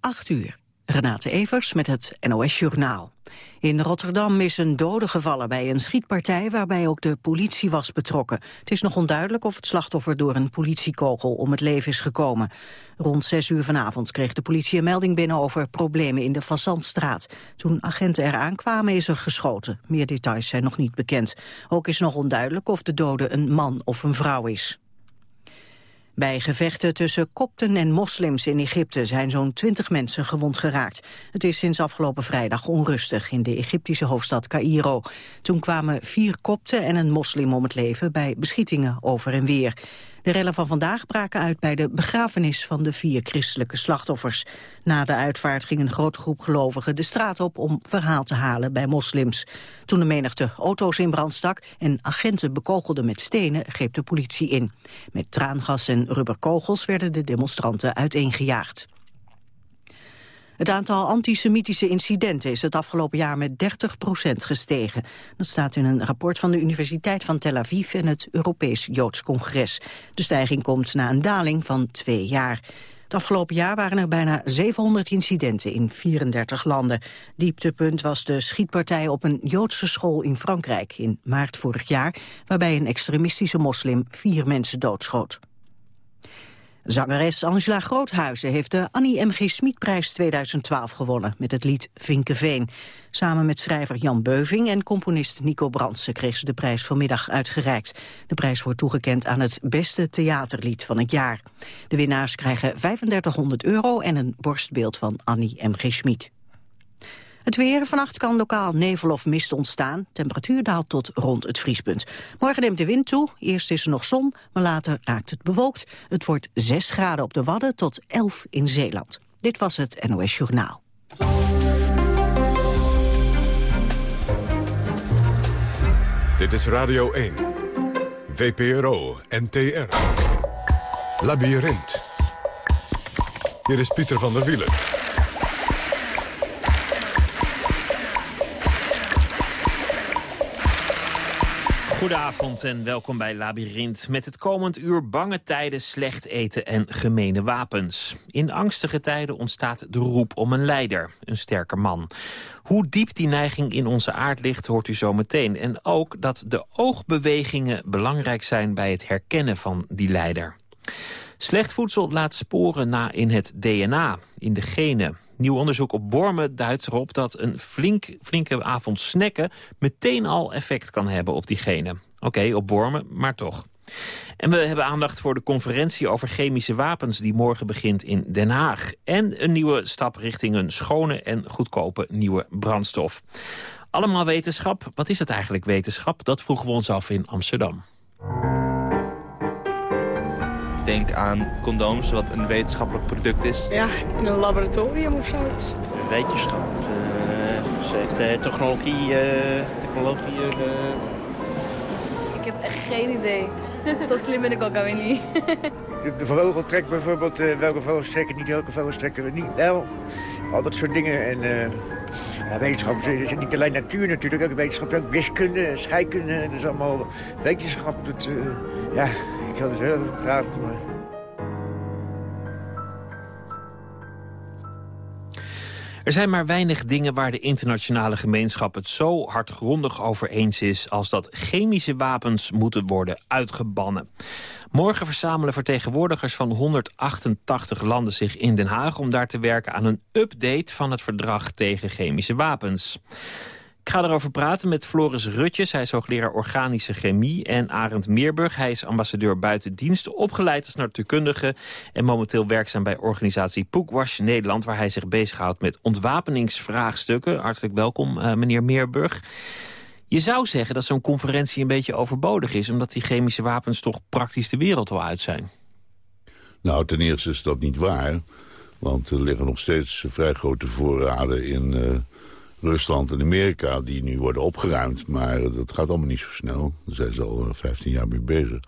8 uur. Renate Evers met het NOS Journaal. In Rotterdam is een dode gevallen bij een schietpartij waarbij ook de politie was betrokken. Het is nog onduidelijk of het slachtoffer door een politiekogel om het leven is gekomen. Rond 6 uur vanavond kreeg de politie een melding binnen over problemen in de Fazantstraat. Toen agenten eraan kwamen is er geschoten. Meer details zijn nog niet bekend. Ook is nog onduidelijk of de dode een man of een vrouw is. Bij gevechten tussen kopten en moslims in Egypte zijn zo'n twintig mensen gewond geraakt. Het is sinds afgelopen vrijdag onrustig in de Egyptische hoofdstad Cairo. Toen kwamen vier kopten en een moslim om het leven bij beschietingen over en weer. De rellen van vandaag braken uit bij de begrafenis van de vier christelijke slachtoffers. Na de uitvaart ging een grote groep gelovigen de straat op om verhaal te halen bij moslims. Toen de menigte auto's in brand stak en agenten bekogelden met stenen, greep de politie in. Met traangas en rubberkogels werden de demonstranten uiteengejaagd. Het aantal antisemitische incidenten is het afgelopen jaar met 30% gestegen. Dat staat in een rapport van de Universiteit van Tel Aviv en het Europees Joods Congres. De stijging komt na een daling van twee jaar. Het afgelopen jaar waren er bijna 700 incidenten in 34 landen. Dieptepunt was de schietpartij op een Joodse school in Frankrijk in maart vorig jaar, waarbij een extremistische moslim vier mensen doodschoot. Zangeres Angela Groothuizen heeft de Annie M.G. Smitprijs 2012 gewonnen met het lied Vinkeveen. Samen met schrijver Jan Beuving en componist Nico Brandsen kreeg ze de prijs vanmiddag uitgereikt. De prijs wordt toegekend aan het beste theaterlied van het jaar. De winnaars krijgen 3500 euro en een borstbeeld van Annie M.G. Schmid. Het weer. Vannacht kan lokaal nevel of mist ontstaan. Temperatuur daalt tot rond het vriespunt. Morgen neemt de wind toe. Eerst is er nog zon, maar later raakt het bewolkt. Het wordt 6 graden op de Wadden tot 11 in Zeeland. Dit was het NOS Journaal. Dit is Radio 1. VPRO NTR. Labyrinth. Hier is Pieter van der Wielen. Goedenavond en welkom bij Labyrinth. Met het komend uur bange tijden, slecht eten en gemene wapens. In angstige tijden ontstaat de roep om een leider, een sterke man. Hoe diep die neiging in onze aard ligt, hoort u zo meteen. En ook dat de oogbewegingen belangrijk zijn bij het herkennen van die leider. Slecht voedsel laat sporen na in het DNA, in de genen. Nieuw onderzoek op wormen duidt erop dat een flink, flinke avond snacken... meteen al effect kan hebben op die genen. Oké, op wormen, maar toch. En we hebben aandacht voor de conferentie over chemische wapens... die morgen begint in Den Haag. En een nieuwe stap richting een schone en goedkope nieuwe brandstof. Allemaal wetenschap. Wat is het eigenlijk wetenschap? Dat vroegen we ons af in Amsterdam denk aan condooms, wat een wetenschappelijk product is. Ja, in een laboratorium of zoiets. Wetenschap, uh, de technologie. Uh, technologie uh... Ik heb echt geen idee. Zo slim ben ik ook alweer niet. de vogeltrek bijvoorbeeld, welke vogels trekken niet, welke vogels trekken we niet wel. Al dat soort dingen. En, ja, wetenschap is niet alleen natuur natuurlijk, ook wetenschap, ook wiskunde, scheikunde. Dat is allemaal wetenschap. Dat, ja, had er maar... Er zijn maar weinig dingen waar de internationale gemeenschap het zo hardgrondig over eens is... als dat chemische wapens moeten worden uitgebannen. Morgen verzamelen vertegenwoordigers van 188 landen zich in Den Haag... om daar te werken aan een update van het verdrag tegen chemische wapens. Ik ga erover praten met Floris Rutjes. Hij is hoogleraar organische chemie. En Arend Meerburg. Hij is ambassadeur buitendienst. Opgeleid als natuurkundige. En momenteel werkzaam bij organisatie Poekwash Nederland. Waar hij zich bezighoudt met ontwapeningsvraagstukken. Hartelijk welkom, uh, meneer Meerburg. Je zou zeggen dat zo'n conferentie een beetje overbodig is... omdat die chemische wapens toch praktisch de wereld al uit zijn. Nou, ten eerste is dat niet waar. Want er liggen nog steeds vrij grote voorraden in... Uh Rusland en Amerika die nu worden opgeruimd. Maar dat gaat allemaal niet zo snel. Daar zijn ze al 15 jaar mee bezig.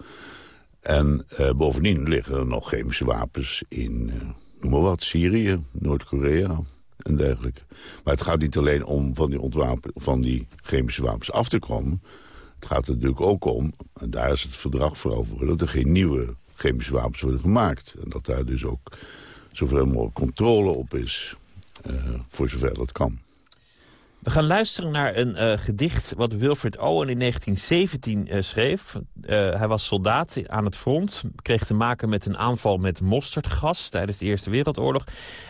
En uh, bovendien liggen er nog chemische wapens in, uh, noem maar wat, Syrië, Noord-Korea en dergelijke. Maar het gaat niet alleen om van die, ontwapen, van die chemische wapens af te komen. Het gaat er natuurlijk ook om, en daar is het verdrag vooral voor... dat er geen nieuwe chemische wapens worden gemaakt. En dat daar dus ook zoveel mogelijk controle op is. voor zover dat kan. We gaan luisteren naar een uh, gedicht wat Wilfred Owen in 1917 uh, schreef. Uh, hij was soldaat aan het front, kreeg te maken met een aanval met mosterdgas tijdens de Eerste Wereldoorlog.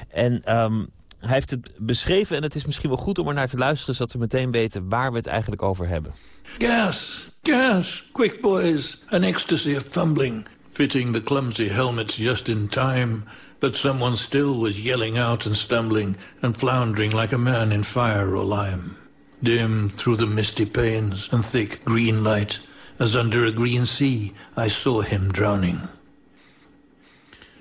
En um, hij heeft het beschreven en het is misschien wel goed om er naar te luisteren... zodat we meteen weten waar we het eigenlijk over hebben. Gas, gas, quick boys, an ecstasy of fumbling... fitting the clumsy helmets just in time... but someone still was yelling out and stumbling... and floundering like a man in fire or lime. Dim through the misty panes and thick green light... as under a green sea I saw him drowning.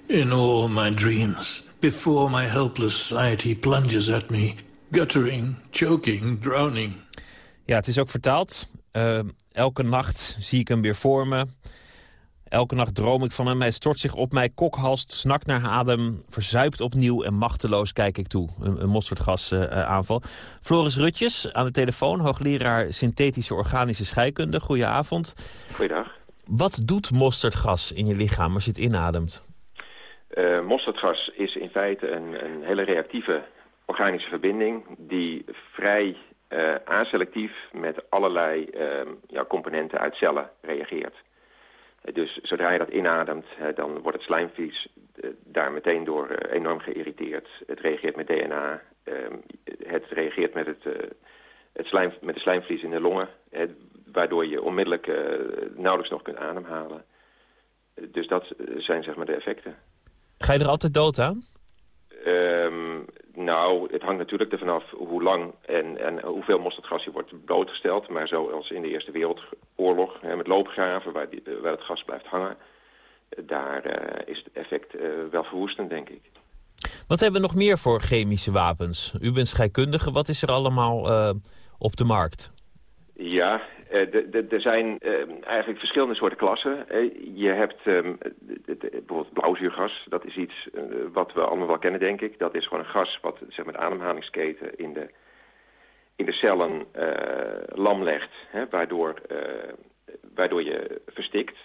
In all my dreams... Before my helpless sight he plunges at me, guttering, choking, drowning. Ja, het is ook vertaald. Uh, elke nacht zie ik hem weer voor me. Elke nacht droom ik van hem. Hij stort zich op mij, kokhalst, snakt naar adem... verzuipt opnieuw en machteloos kijk ik toe. Een, een mosterdgasaanval. Uh, Floris Rutjes aan de telefoon, hoogleraar synthetische organische scheikunde. Goedenavond. Goeiedag. Wat doet mosterdgas in je lichaam als je het inademt? Uh, mosterdgas is in feite een, een, hele reactieve organische verbinding... die vrij uh, aselectief met allerlei uh, ja, componenten uit cellen reageert. Dus zodra je dat inademt, dan wordt het slijmvlies daar meteen door enorm geïrriteerd. Het reageert met DNA, ehm, het reageert met, het, het slijm, met de slijmvlies in de longen... waardoor je onmiddellijk nauwelijks nog kunt ademhalen. Dus dat zijn zeg maar de effecten. Ga je er altijd dood aan? Um, nou, het hangt natuurlijk ervan af hoe lang en, en hoeveel mosterdgas je wordt blootgesteld. Maar zoals in de Eerste Wereldoorlog hè, met loopgraven, waar, die, waar het gas blijft hangen... daar uh, is het effect uh, wel verwoestend, denk ik. Wat hebben we nog meer voor chemische wapens? U bent scheikundige, wat is er allemaal uh, op de markt? Ja, er zijn uh, eigenlijk verschillende soorten klassen. Uh, je hebt um, bijvoorbeeld blauwzuurgas. Dat is iets wat we allemaal wel kennen, denk ik. Dat is gewoon een gas wat zeg maar, de ademhalingsketen in de, in de cellen lam legt. Hè, waardoor, waardoor je verstikt.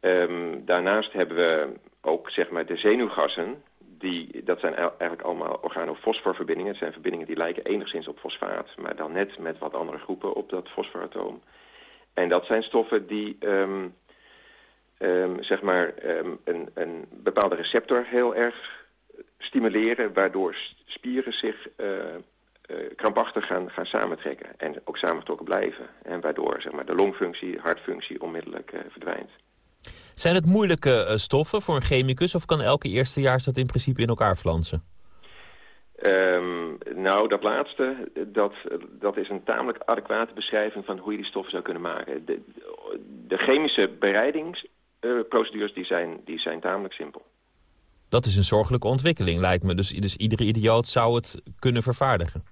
Um, daarnaast hebben we ook zeg maar, de zenuwgassen die, dat zijn eigenlijk allemaal organofosforverbindingen. Het zijn verbindingen die lijken enigszins op fosfaat, maar dan net met wat andere groepen op dat fosforatoom. En dat zijn stoffen die um, um, zeg maar um, een, een, bepaalde receptor heel erg stimuleren, waardoor spieren zich uh, uh, krampachtig gaan, gaan samentrekken en ook samengetrokken blijven. En waardoor zeg maar, de longfunctie, hartfunctie onmiddellijk uh, verdwijnt. Zijn het moeilijke uh, stoffen voor een chemicus... of kan elke eerstejaars dat in principe in elkaar flansen? Um, nou, dat laatste, dat, dat is een tamelijk adequate beschrijving... van hoe je die stoffen zou kunnen maken. De, de chemische bereidingsprocedures uh, die zijn, die zijn tamelijk simpel. Dat is een zorgelijke ontwikkeling, lijkt me. Dus, dus iedere idioot zou het kunnen vervaardigen.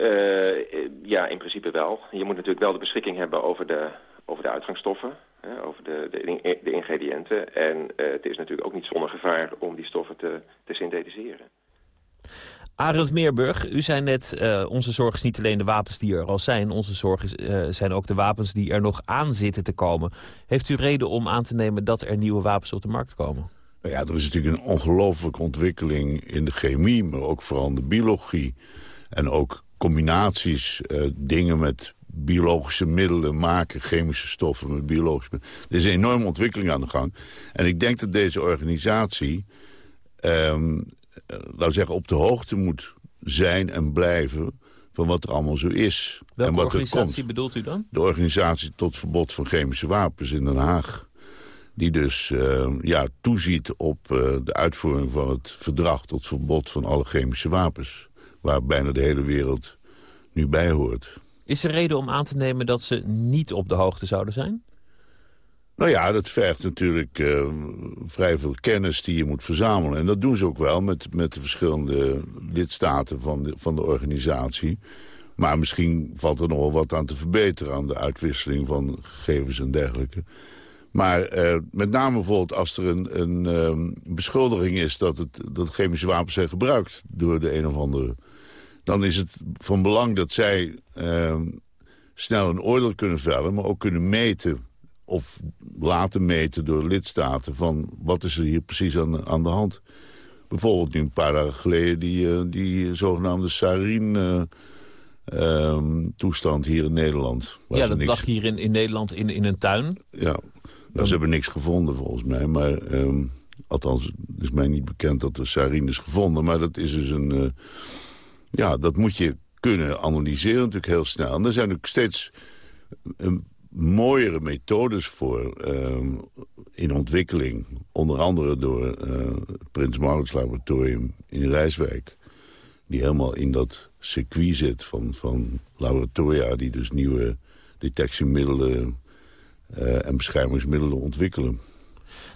Uh, ja, in principe wel. Je moet natuurlijk wel de beschikking hebben over de, over de uitgangsstoffen over de, de, de, ingrediënten. En uh, het is natuurlijk ook niet zonder gevaar om die stoffen te, te synthetiseren. Arend Meerburg, u zei net, uh, onze zorg is niet alleen de wapens die er al zijn. Onze zorg is, uh, zijn ook de wapens die er nog aan zitten te komen. Heeft u reden om aan te nemen dat er nieuwe wapens op de markt komen? Nou ja, er is natuurlijk een ongelooflijke ontwikkeling in de chemie, maar ook vooral in de biologie. En ook combinaties, uh, dingen met biologische middelen maken, chemische stoffen met biologische middelen. Er is een enorme ontwikkeling aan de gang. En ik denk dat deze organisatie, um, laten we zeggen, op de hoogte moet zijn en blijven van wat er allemaal zo is. Welke en wat organisatie er komt. bedoelt u dan? De organisatie tot verbod van chemische wapens in Den Haag. Die dus uh, ja, toeziet op uh, de uitvoering van het verdrag tot verbod van alle chemische wapens. Waar bijna de hele wereld nu bij hoort. Is er reden om aan te nemen dat ze niet op de hoogte zouden zijn? Nou ja, dat vergt natuurlijk uh, vrij veel kennis die je moet verzamelen. En dat doen ze ook wel met, met de verschillende lidstaten van de, van de organisatie. Maar misschien valt er nog wel wat aan te verbeteren... aan de uitwisseling van gegevens en dergelijke. Maar uh, met name bijvoorbeeld als er een, een uh, beschuldiging is... Dat, het, dat chemische wapens zijn gebruikt door de een of andere dan is het van belang dat zij uh, snel een oordeel kunnen vellen... maar ook kunnen meten of laten meten door lidstaten... van wat is er hier precies aan, aan de hand. Bijvoorbeeld nu een paar dagen geleden die, uh, die zogenaamde sarin... Uh, um, toestand hier in Nederland. Ja, dat niks... lag hier in, in Nederland in, in een tuin. Ja, nou, ze hebben niks gevonden volgens mij. Maar um, althans, het is mij niet bekend dat er sarin is gevonden. Maar dat is dus een... Ja, dat moet je kunnen analyseren natuurlijk heel snel. En er zijn ook steeds een mooiere methodes voor uh, in ontwikkeling. Onder andere door het Prins Maurits Laboratorium in Rijswijk. Die helemaal in dat circuit zit van, van laboratoria... die dus nieuwe detectiemiddelen uh, en beschermingsmiddelen ontwikkelen.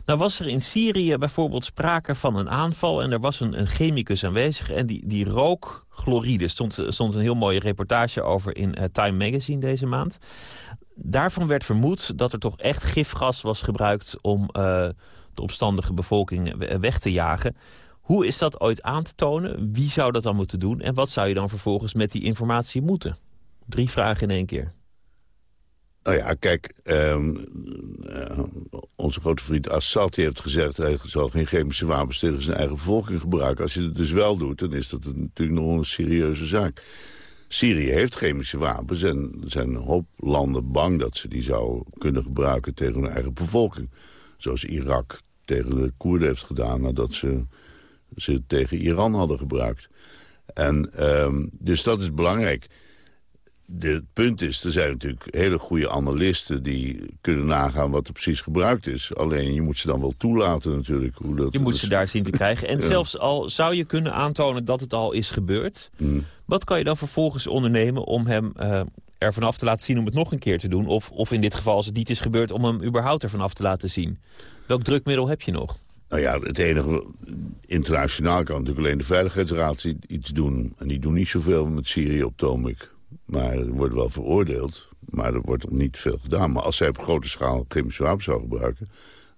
Nou was er in Syrië bijvoorbeeld sprake van een aanval... en er was een, een chemicus aanwezig en die, die rook chloride. Stond, stond een heel mooie reportage over in uh, Time Magazine deze maand. Daarvan werd vermoed dat er toch echt gifgas was gebruikt... om uh, de opstandige bevolking weg te jagen. Hoe is dat ooit aan te tonen? Wie zou dat dan moeten doen? En wat zou je dan vervolgens met die informatie moeten? Drie vragen in één keer. Nou ja, kijk, um, uh, onze grote vriend Assad heeft gezegd... hij zal geen chemische wapens tegen zijn eigen bevolking gebruiken. Als je het dus wel doet, dan is dat natuurlijk nog een serieuze zaak. Syrië heeft chemische wapens en er zijn een hoop landen bang... dat ze die zou kunnen gebruiken tegen hun eigen bevolking. Zoals Irak tegen de Koerden heeft gedaan... nadat ze ze tegen Iran hadden gebruikt. En um, dus dat is belangrijk het punt is, er zijn natuurlijk hele goede analisten... die kunnen nagaan wat er precies gebruikt is. Alleen je moet ze dan wel toelaten natuurlijk. Hoe dat je moet ze daar zien te krijgen. En zelfs al zou je kunnen aantonen dat het al is gebeurd... Hmm. wat kan je dan vervolgens ondernemen om hem uh, er vanaf te laten zien... om het nog een keer te doen? Of, of in dit geval, als het niet is gebeurd, om hem überhaupt ervan af te laten zien? Welk drukmiddel heb je nog? Nou ja, het enige... Internationaal kan natuurlijk alleen de Veiligheidsraad iets doen. En die doen niet zoveel met Syrië op het maar er wordt wel veroordeeld. Maar er wordt nog niet veel gedaan. Maar als zij op grote schaal chemische wapens zou gebruiken...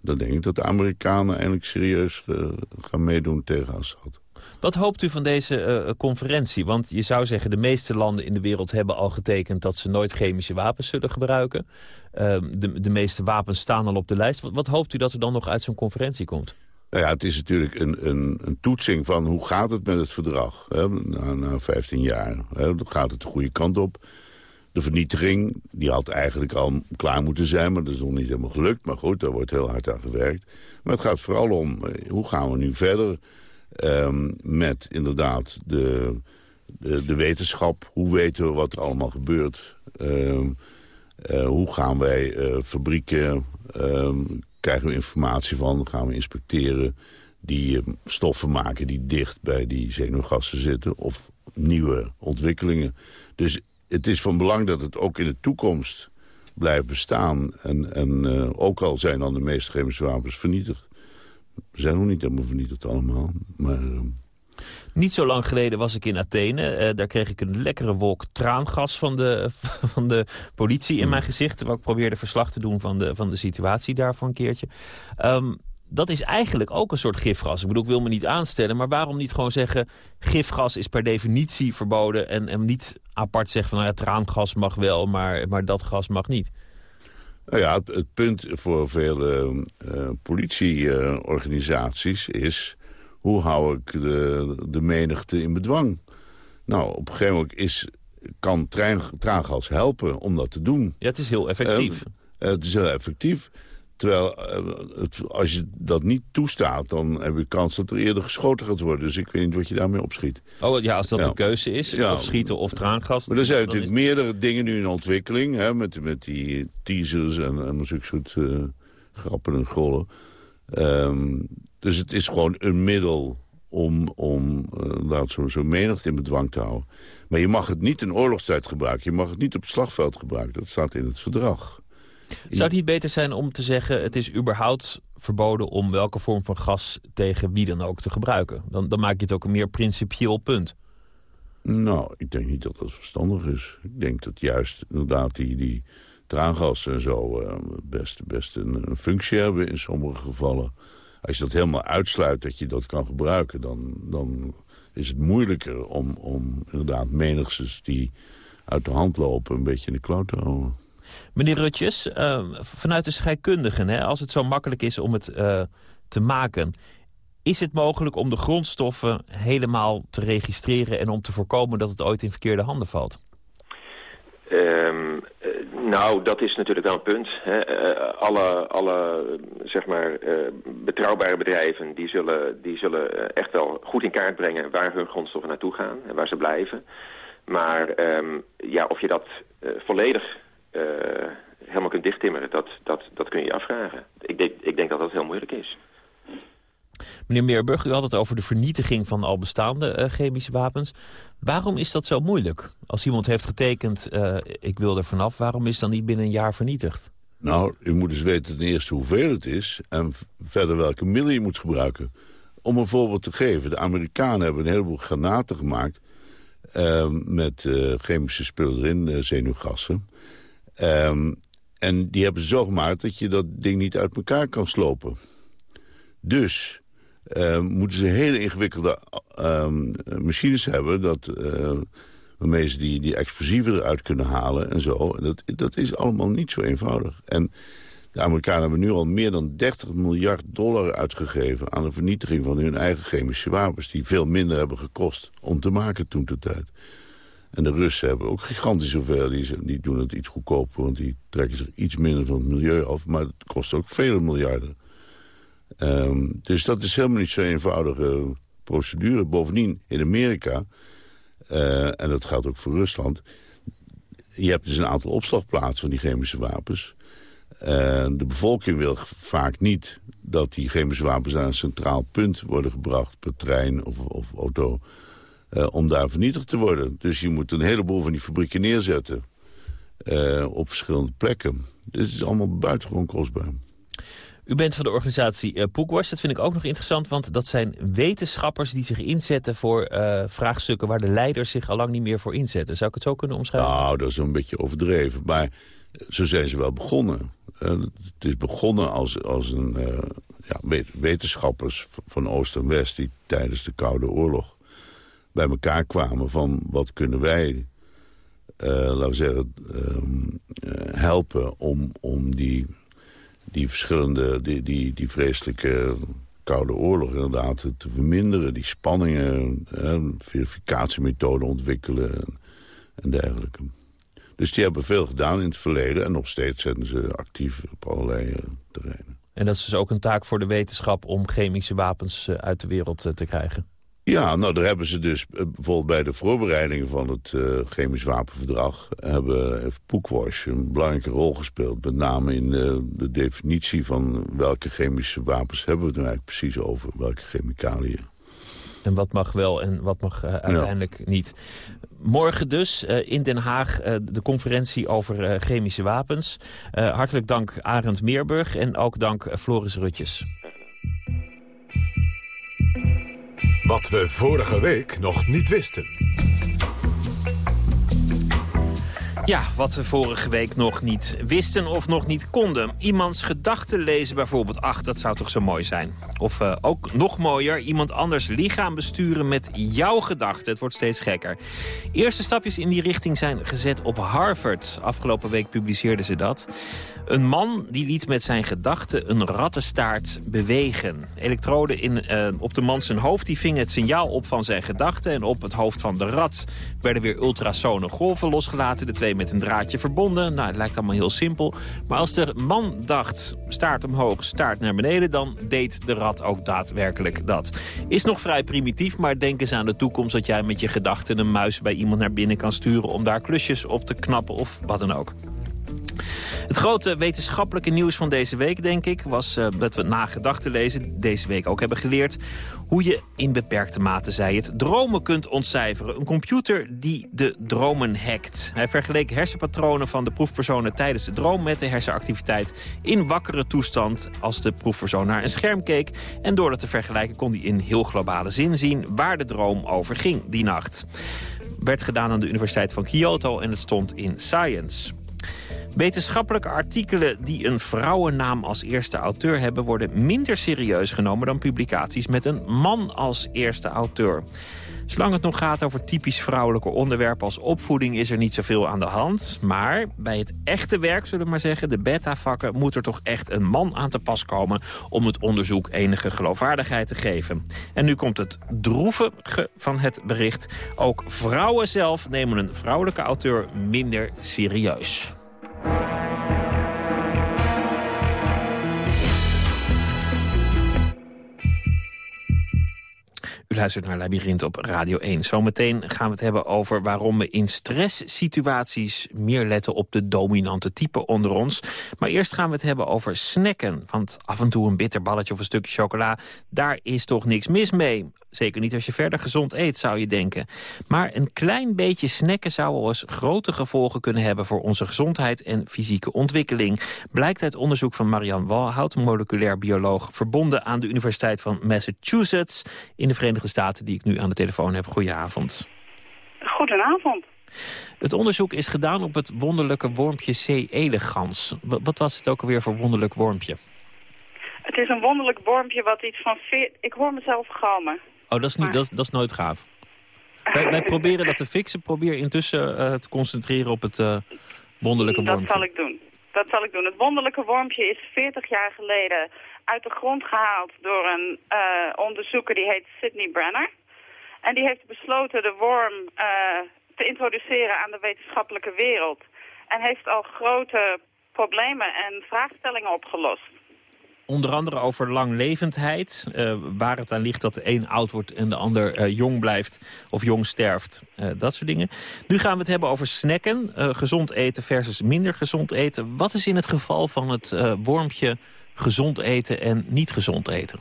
dan denk ik dat de Amerikanen eindelijk serieus uh, gaan meedoen tegen Assad. Wat hoopt u van deze uh, conferentie? Want je zou zeggen, de meeste landen in de wereld hebben al getekend... dat ze nooit chemische wapens zullen gebruiken. Uh, de, de meeste wapens staan al op de lijst. Wat hoopt u dat er dan nog uit zo'n conferentie komt? Nou ja, het is natuurlijk een, een, een, toetsing van hoe gaat het met het verdrag hè, na, na 15 jaar. Hè, gaat het de goede kant op. De vernietiging, die had eigenlijk al klaar moeten zijn, maar dat is nog niet helemaal gelukt. Maar goed, daar wordt heel hard aan gewerkt. Maar het gaat vooral om, eh, hoe gaan we nu verder um, met inderdaad de, de, de, wetenschap. Hoe weten we wat er allemaal gebeurt? Um, uh, hoe gaan wij uh, fabrieken um, krijgen we informatie van, gaan we inspecteren... die uh, stoffen maken die dicht bij die zenuwgassen zitten... of nieuwe ontwikkelingen. Dus het is van belang dat het ook in de toekomst blijft bestaan. En, uh, ook al zijn dan de meeste chemische wapens vernietigd. Zijn nog niet helemaal vernietigd allemaal, maar... Uh, niet zo lang geleden was ik in Athene. Uh, daar kreeg ik een lekkere wolk traangas van de, van de politie in mijn hmm. gezicht. Waar ik probeerde verslag te doen van de, van de situatie daar voor een keertje. Um, dat is eigenlijk ook een soort gifgas. Ik bedoel, ik wil me niet aanstellen, maar waarom niet gewoon zeggen... gifgas is per definitie verboden en, en niet apart zeggen van... Nou ja, traangas mag wel, maar, maar dat gas mag niet? Nou ja, het, het punt voor vele uh, politieorganisaties is hoe hou ik de, de menigte in bedwang? Nou, op een gegeven moment is, kan trein, traangas helpen om dat te doen. Ja, het is heel effectief. Uh, het is heel effectief. Terwijl, uh, het, als je dat niet toestaat, dan heb je kans dat er eerder geschoten gaat worden. Dus ik weet niet wat je daarmee opschiet. Oh ja, als dat de keuze is, ja. of schieten of traangas. Maar er zijn natuurlijk meerdere dingen nu in ontwikkeling. Hè, met, met die teasers en, en zulke soort uh, grappen en gollen. Um, dus het is gewoon een middel om, om uh, zo, zo menigte in bedwang te houden. Maar je mag het niet in oorlogstijd gebruiken. Je mag het niet op het slagveld gebruiken. Dat staat in het verdrag. Zou het niet beter zijn om te zeggen... het is überhaupt verboden om welke vorm van gas tegen wie dan ook te gebruiken? Dan, dan maak je het ook een meer principieel punt. Nou, ik denk niet dat dat verstandig is. Ik denk dat juist inderdaad die, die traangassen en zo... Uh, best, best een, een functie hebben in sommige gevallen als je dat helemaal uitsluit dat je dat kan gebruiken... dan, dan is het moeilijker om, om inderdaad menigstens die uit de hand lopen... een beetje in de klauw te houden. Meneer Rutjes, uh, vanuit de scheikundigen, hè, als het zo makkelijk is om het uh, te maken... is het mogelijk om de grondstoffen helemaal te registreren... en om te voorkomen dat het ooit in verkeerde handen valt? Um, nou, dat is natuurlijk wel een punt. Hè. alle alle zeg maar, betrouwbare bedrijven die zullen, die zullen echt wel goed in kaart brengen... waar hun grondstoffen naartoe gaan en waar ze blijven... Maar um, ja, of je dat volledig helemaal kunt dichttimmeren, dat, dat, dat kun je je afvragen. Ik denk, ik denk dat dat heel moeilijk is. Meneer Meerburg, u had het over de vernietiging van al bestaande uh, chemische wapens. Waarom is dat zo moeilijk? Als iemand heeft getekend, ik wil er vanaf, waarom is dan niet binnen een jaar vernietigd? Nou, u moet eens weten ten eerste hoeveel het is... en verder welke middelen je moet gebruiken. Om een voorbeeld te geven, de Amerikanen hebben een heleboel granaten gemaakt... Ehm, met uh, chemische spullen erin, zenuwgassen. Um, en die hebben ze zo gemaakt dat je dat ding niet uit elkaar kan slopen. Dus um, moeten ze hele ingewikkelde machines hebben... Dat, uh, waarmee ze die, die explosieven eruit kunnen halen en zo. Dat, dat is allemaal niet zo eenvoudig. En de Amerikanen hebben nu al meer dan 30 miljard dollar uitgegeven... aan de vernietiging van hun eigen chemische wapens... die veel minder hebben gekost om te maken toen de tijd. En de Russen hebben ook gigantisch zoveel. Die, die doen het iets goedkoper, want die trekken zich iets minder van het milieu af. Maar het kost ook vele miljarden. Um, dus dat is helemaal niet zo'n eenvoudige procedure. Bovendien, in Amerika, uh, en dat geldt ook voor Rusland... je hebt dus een aantal opslagplaatsen van die chemische wapens... Uh, de bevolking wil vaak niet dat die chemische wapens naar een centraal punt worden gebracht... per trein of, of auto, uh, om daar vernietigd te worden. Dus je moet een heleboel van die fabrieken neerzetten op verschillende plekken. Dit is allemaal buitengewoon kostbaar. U bent van de organisatie uh. Dat vind ik ook nog interessant, want dat zijn wetenschappers... die zich inzetten voor uh, vraagstukken waar de leiders zich al lang niet meer voor inzetten. Zou ik het zo kunnen omschrijven? Nou, dat is een beetje overdreven. Maar zo zijn ze wel begonnen. Uh, het is begonnen als, als een ja, wetenschappers van Oost en West... die tijdens de Koude Oorlog bij elkaar kwamen van... wat kunnen wij, laten we zeggen, helpen om, om die, die verschillende... die, die, die vreselijke Koude Oorlog inderdaad te verminderen. Die spanningen, verificatiemethoden ontwikkelen en, dergelijke. Dus die hebben veel gedaan in het verleden. En nog steeds zijn ze actief op allerlei uh, terreinen. En dat is dus ook een taak voor de wetenschap om chemische wapens uh, uit de wereld uh, te krijgen? Ja, nou daar hebben ze dus bijvoorbeeld bij de voorbereidingen van het chemisch wapenverdrag... hebben heeft Poekwash een belangrijke rol gespeeld. Met name in de definitie van welke chemische wapens hebben we het nou eigenlijk precies over. Welke chemicaliën. En wat mag wel en wat mag uh, uiteindelijk ja. niet. Morgen dus uh, in Den Haag uh, de conferentie over chemische wapens. hartelijk dank Arend Meerburg en ook dank Floris Rutjes. Wat we vorige week nog niet wisten. Ja, wat we vorige week nog niet wisten of nog niet konden. Iemands gedachten lezen bijvoorbeeld. Ach, dat zou toch zo mooi zijn. Of uh, ook nog mooier, iemand anders lichaam besturen met jouw gedachten. Het wordt steeds gekker. Eerste stapjes in die richting zijn gezet op Harvard. Afgelopen week publiceerden ze dat. Een man die liet met zijn gedachten een rattenstaart bewegen. Elektroden in, uh, op de man zijn hoofd die vingen het signaal op van zijn gedachten... en op het hoofd van de rat werden weer ultrasone golven losgelaten. De twee met een draadje verbonden. Nou, het lijkt allemaal heel simpel. Maar als de man dacht staart omhoog, staart naar beneden... dan deed de rat ook daadwerkelijk dat. Is nog vrij primitief, maar denk eens aan de toekomst... dat jij met je gedachten een muis bij iemand naar binnen kan sturen... om daar klusjes op te knappen of wat dan ook. Het grote wetenschappelijke nieuws van deze week, denk ik... was uh, dat we na gedachten lezen deze week ook hebben geleerd... hoe je in beperkte mate, zei het, dromen kunt ontcijferen. Een computer die de dromen hackt. Hij vergeleek hersenpatronen van de proefpersonen tijdens de droom... met de hersenactiviteit in wakkere toestand als de proefpersoon naar een scherm keek. En door dat te vergelijken kon hij in heel globale zin zien... waar de droom over ging die nacht. Werd gedaan aan de Universiteit van Kyoto en het stond in Science. Wetenschappelijke artikelen die een vrouwennaam als eerste auteur hebben... worden minder serieus genomen dan publicaties met een man als eerste auteur. Zolang het nog gaat over typisch vrouwelijke onderwerpen als opvoeding... is er niet zoveel aan de hand. Maar bij het echte werk, zullen we maar zeggen, de beta-vakken... moet er toch echt een man aan te pas komen... om het onderzoek enige geloofwaardigheid te geven. En nu komt het droevige van het bericht. Ook vrouwen zelf nemen een vrouwelijke auteur minder serieus. Thank you. U luistert naar Labyrinth op Radio 1. Zometeen gaan we het hebben over waarom we in stresssituaties meer letten op de dominante type onder ons. Maar eerst gaan we het hebben over snacken. Want af en toe een bitterballetje of een stukje chocola, daar is toch niks mis mee. Zeker niet als je verder gezond eet, zou je denken. Maar een klein beetje snacken zou al eens grote gevolgen kunnen hebben... voor onze gezondheid en fysieke ontwikkeling. Blijkt uit onderzoek van Marianne Walhout, moleculair bioloog... verbonden aan de Universiteit van Massachusetts in de Verenigde Staten... die ik nu aan de telefoon heb. Goedenavond. Goedenavond. Het onderzoek is gedaan op het wonderlijke wormpje C. elegans. Wat was het ook alweer voor wonderlijk wormpje? Het is een wonderlijk wormpje wat iets van... Ik hoor mezelf galmen. Oh, dat is, niet, dat, dat is nooit gaaf. Wij, wij, proberen dat te fixen. Probeer intussen uh, te concentreren op het uh, wonderlijke wormpje. Dat zal ik doen. Dat zal ik doen. Het wonderlijke wormpje is 40 jaar geleden uit de grond gehaald door een uh, onderzoeker die heet Sidney Brenner. En die heeft besloten de worm te introduceren aan de wetenschappelijke wereld. En heeft al grote problemen en vraagstellingen opgelost. Onder andere over langlevendheid. Uh, waar het aan ligt dat de een oud wordt en de ander jong blijft of jong sterft. Dat soort dingen. Nu gaan we het hebben over snacken. gezond eten versus minder gezond eten. Wat is in het geval van het wormpje gezond eten en niet gezond eten?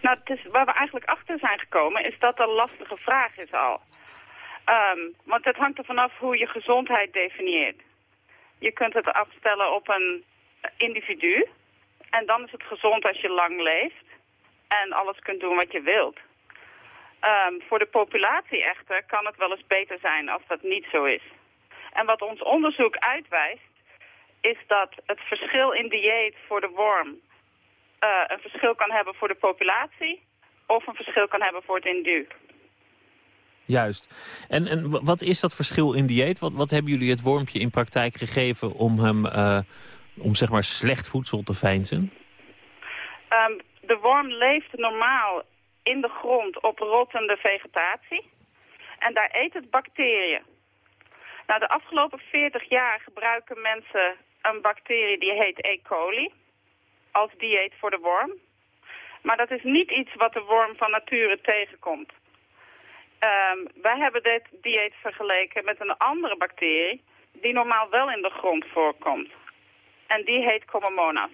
Nou, het is, waar we eigenlijk achter zijn gekomen is dat een lastige vraag is al. Um, want het hangt er vanaf hoe je gezondheid definieert. Je kunt het afstellen op een individu en dan is het gezond als je lang leeft en alles kunt doen wat je wilt. Um, voor de populatie echter kan het wel eens beter zijn als dat niet zo is. En wat ons onderzoek uitwijst, is dat het verschil in dieet voor de worm uh, een verschil kan hebben voor de populatie of een verschil kan hebben voor het individu. Juist. En, en wat is dat verschil in dieet? Wat, wat hebben jullie het wormpje in praktijk gegeven om hem uh, om zeg maar slecht voedsel te feinzen? Um, de worm leeft normaal in de grond op rottende vegetatie. En daar eet het bacteriën. Nou, de afgelopen 40 jaar gebruiken mensen een bacterie die heet E. coli als dieet voor de worm. Maar dat is niet iets wat de worm van nature tegenkomt. Um, wij hebben dit dieet vergeleken met een andere bacterie die normaal wel in de grond voorkomt. En die heet Comomonas.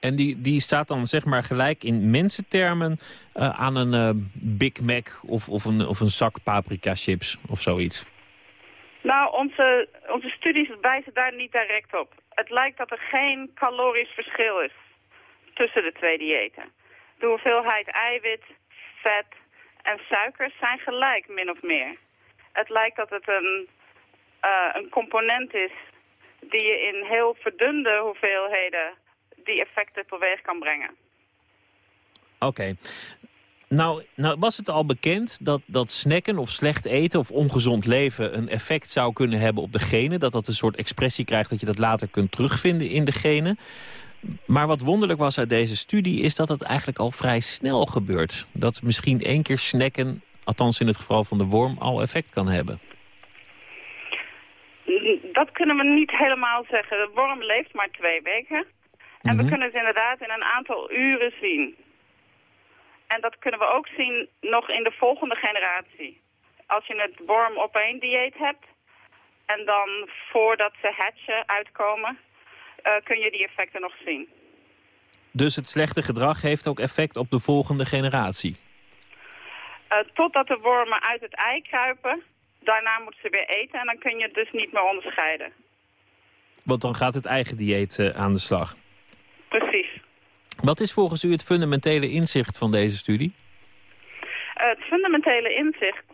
En die, die staat dan zeg maar gelijk in mensentermen uh, aan een uh, Big Mac of, of, een, of een zak paprika chips of zoiets? Nou, onze, onze studies wijzen daar niet direct op. Het lijkt dat er geen calorisch verschil is tussen de twee diëten. De hoeveelheid eiwit, vet en suikers zijn gelijk, min of meer. Het lijkt dat het een, uh, een component is die je in heel verdunde hoeveelheden die effecten teweeg kan brengen. Oké. Nou, nou was het al bekend dat, dat snacken of slecht eten of ongezond leven een effect zou kunnen hebben op de genen. Dat dat een soort expressie krijgt dat je dat later kunt terugvinden in de genen. Maar wat wonderlijk was uit deze studie is dat het eigenlijk al vrij snel gebeurt. Dat misschien één keer snacken, althans in het geval van de worm, al effect kan hebben. Dat kunnen we niet helemaal zeggen. De worm leeft maar twee weken. En we mhm. kunnen het inderdaad in een aantal uren zien. En dat kunnen we ook zien nog in de volgende generatie. Als je het worm op één dieet hebt... en dan voordat ze hatchen uitkomen... Uh, kun je die effecten nog zien. Dus het slechte gedrag heeft ook effect op de volgende generatie? Uh, totdat de wormen uit het ei kruipen. Daarna moeten ze weer eten en dan kun je het dus niet meer onderscheiden. Want dan gaat het eigen dieet uh, aan de slag? Wat is volgens u het fundamentele inzicht van deze studie? Het fundamentele inzicht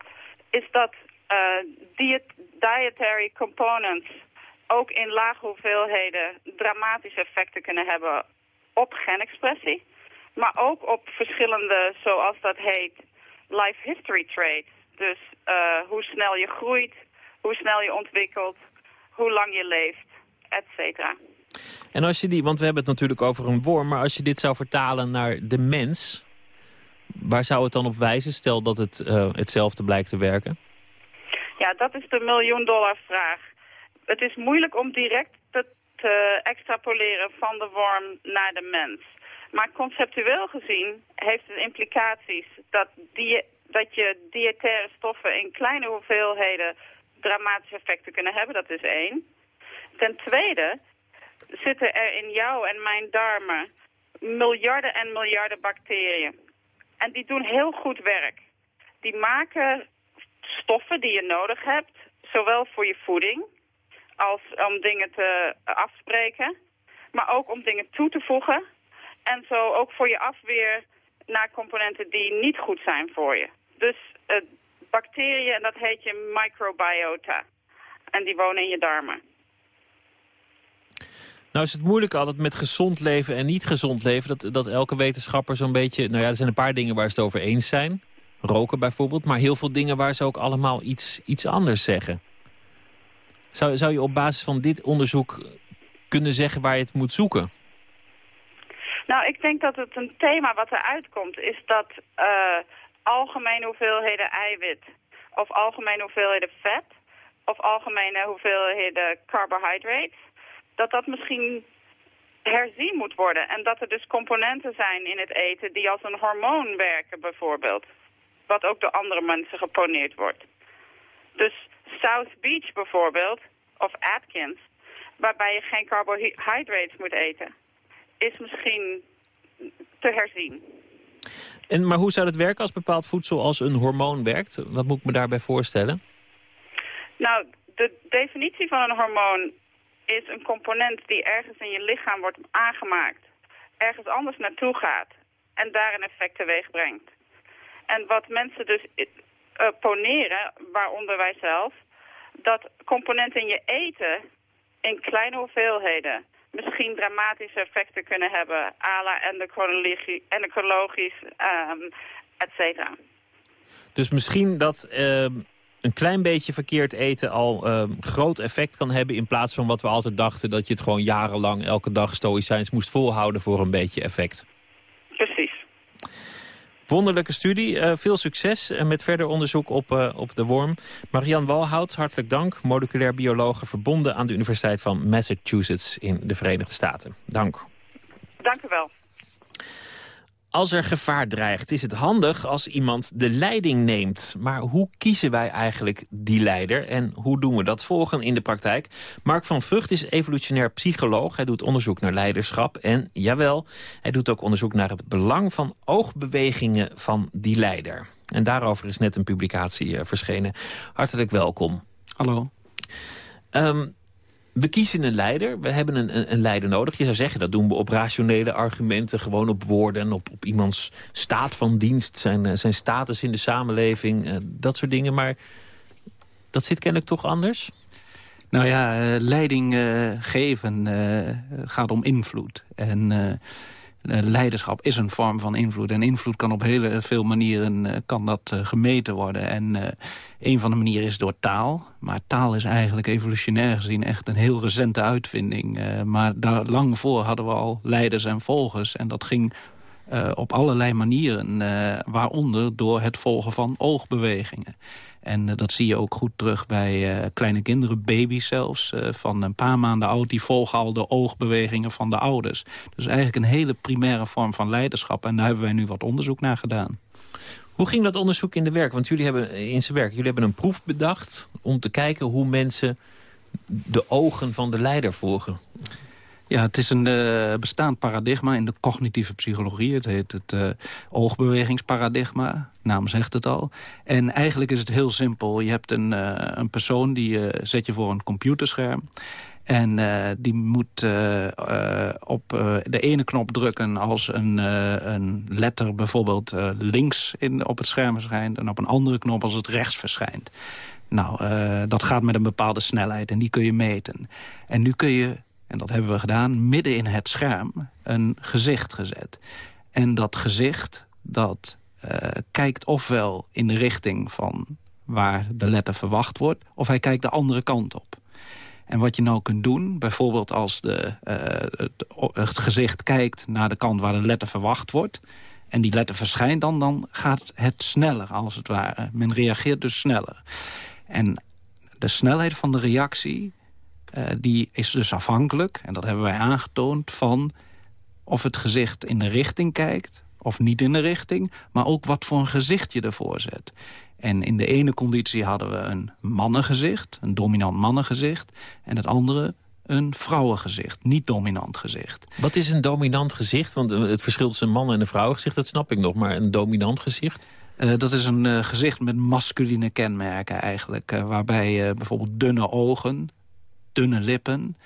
is dat uh, diet dietary components ook in lage hoeveelheden dramatische effecten kunnen hebben op genexpressie. Maar ook op verschillende, zoals dat heet, life history traits. Dus uh, hoe snel je groeit, hoe snel je ontwikkelt, hoe lang je leeft, et cetera. En als je die, want we hebben het natuurlijk over een worm... maar als je dit zou vertalen naar de mens... waar zou het dan op wijzen? Stel dat het uh, hetzelfde blijkt te werken. Ja, dat is de miljoen dollar vraag. Het is moeilijk om direct te, te extrapoleren van de worm naar de mens. Maar conceptueel gezien heeft het implicaties dat, die, dat je diëtaire stoffen in kleine hoeveelheden dramatische effecten kunnen hebben. Dat is één. Ten tweede zitten er in jou en mijn darmen miljarden en miljarden bacteriën. En die doen heel goed werk. Die maken stoffen die je nodig hebt, zowel voor je voeding als om dingen te afspreken, maar ook om dingen toe te voegen. En zo ook voor je afweer naar componenten die niet goed zijn voor je. Dus uh, bacteriën, en dat heet je microbiota. En die wonen in je darmen. Nou is het moeilijk altijd met gezond leven en niet gezond leven... dat, dat elke wetenschapper zo'n beetje... Nou ja, er zijn een paar dingen waar ze het over eens zijn. Roken bijvoorbeeld. Maar heel veel dingen waar ze ook allemaal iets, iets anders zeggen. Zou, zou je op basis van dit onderzoek kunnen zeggen waar je het moet zoeken? Nou, ik denk dat het een thema wat eruit komt... is dat uh, algemene hoeveelheden eiwit... of algemene hoeveelheden vet... of algemene hoeveelheden carbohydrates dat dat misschien herzien moet worden. En dat er dus componenten zijn in het eten die als een hormoon werken bijvoorbeeld. Wat ook door andere mensen geponeerd wordt. Dus South Beach bijvoorbeeld, of Atkins, waarbij je geen carbohydrates moet eten, is misschien te herzien. En, maar hoe zou het werken als bepaald voedsel als een hormoon werkt? Wat moet ik me daarbij voorstellen? Nou, de definitie van een hormoon is een component die ergens in je lichaam wordt aangemaakt, ergens anders naartoe gaat en daar een effect teweeg brengt. En wat mensen dus uh, poneren, waaronder wij zelf, dat componenten in je eten in kleine hoeveelheden misschien dramatische effecten kunnen hebben, à la endocrinologisch, um, et cetera. Dus misschien dat uh, een klein beetje verkeerd eten al uh, groot effect kan hebben... in plaats van wat we altijd dachten... dat je het gewoon jarenlang elke dag stoïcijns moest volhouden voor een beetje effect. Precies. Wonderlijke studie. Uh, veel succes uh, met verder onderzoek op, uh, op de worm. Marian Walhout, hartelijk dank. Moleculair biologe verbonden aan de Universiteit van Massachusetts in de Verenigde Staten. Dank. Dank u wel. Als er gevaar dreigt, is het handig als iemand de leiding neemt. Maar hoe kiezen wij eigenlijk die leider en hoe doen we dat volgen in de praktijk? Mark van Vught is evolutionair psycholoog. Hij doet onderzoek naar leiderschap en, jawel, hij doet ook onderzoek naar het belang van oogbewegingen van die leider. En daarover is net een publicatie uh, verschenen. Hartelijk welkom. Hallo. Um, we kiezen een leider, we hebben een, een, leider nodig. Je zou zeggen, dat doen we op rationele argumenten, gewoon op woorden... op, op iemands staat van dienst, zijn, eh, zijn status in de samenleving, uh, dat soort dingen. Maar dat zit kennelijk toch anders? Nou ja, uh, leiding geven gaat om invloed. En leiderschap is een vorm van invloed. En invloed kan op heel veel manieren kan dat, gemeten worden. En een van de manieren is door taal. Maar taal is eigenlijk evolutionair gezien echt een heel recente uitvinding. Maar daar lang voor hadden we al leiders en volgers. En dat ging op allerlei manieren. Waaronder door het volgen van oogbewegingen. En dat zie je ook goed terug bij kleine kinderen, baby's zelfs. van een paar maanden oud, die volgen al de oogbewegingen van de ouders. Dus eigenlijk een hele primaire vorm van leiderschap. En daar hebben wij nu wat onderzoek naar gedaan. Hoe ging dat onderzoek in de werk? Want jullie hebben in zijn werk, jullie hebben een proef bedacht om te kijken hoe mensen de ogen van de leider volgen. Ja, het is een uh, bestaand paradigma in de cognitieve psychologie. Het heet het uh, oogbewegingsparadigma. Naam zegt het al. En eigenlijk is het heel simpel. Je hebt een, uh, een persoon die zet je voor een computerscherm. En uh, die moet uh, uh, op de ene knop drukken als een, een letter bijvoorbeeld links in, op het scherm verschijnt... en op een andere knop als het rechts verschijnt. Nou, dat gaat met een bepaalde snelheid en die kun je meten. En nu kun je, en dat hebben we gedaan, midden in het scherm een gezicht gezet. En dat gezicht, dat eh, kijkt ofwel in de richting van waar de letter verwacht wordt... of hij kijkt de andere kant op. En wat je nou kunt doen, bijvoorbeeld als de, uh, het, gezicht kijkt... naar de kant waar de letter verwacht wordt... en die letter verschijnt dan, dan gaat het sneller, als het ware. Men reageert dus sneller. En de snelheid van de reactie uh, die is dus afhankelijk... en dat hebben wij aangetoond van of het gezicht in de richting kijkt... of niet in de richting, maar ook wat voor een gezicht je ervoor zet. En in de ene conditie hadden we een mannengezicht, een dominant mannengezicht... en het andere een vrouwengezicht, niet dominant gezicht. Wat is een dominant gezicht? Want het verschil tussen een man- en een vrouwengezicht, dat snap ik nog. Maar een dominant gezicht? Uh, dat is een uh, gezicht met masculine kenmerken eigenlijk. Uh, waarbij bijvoorbeeld dunne ogen, dunne lippen...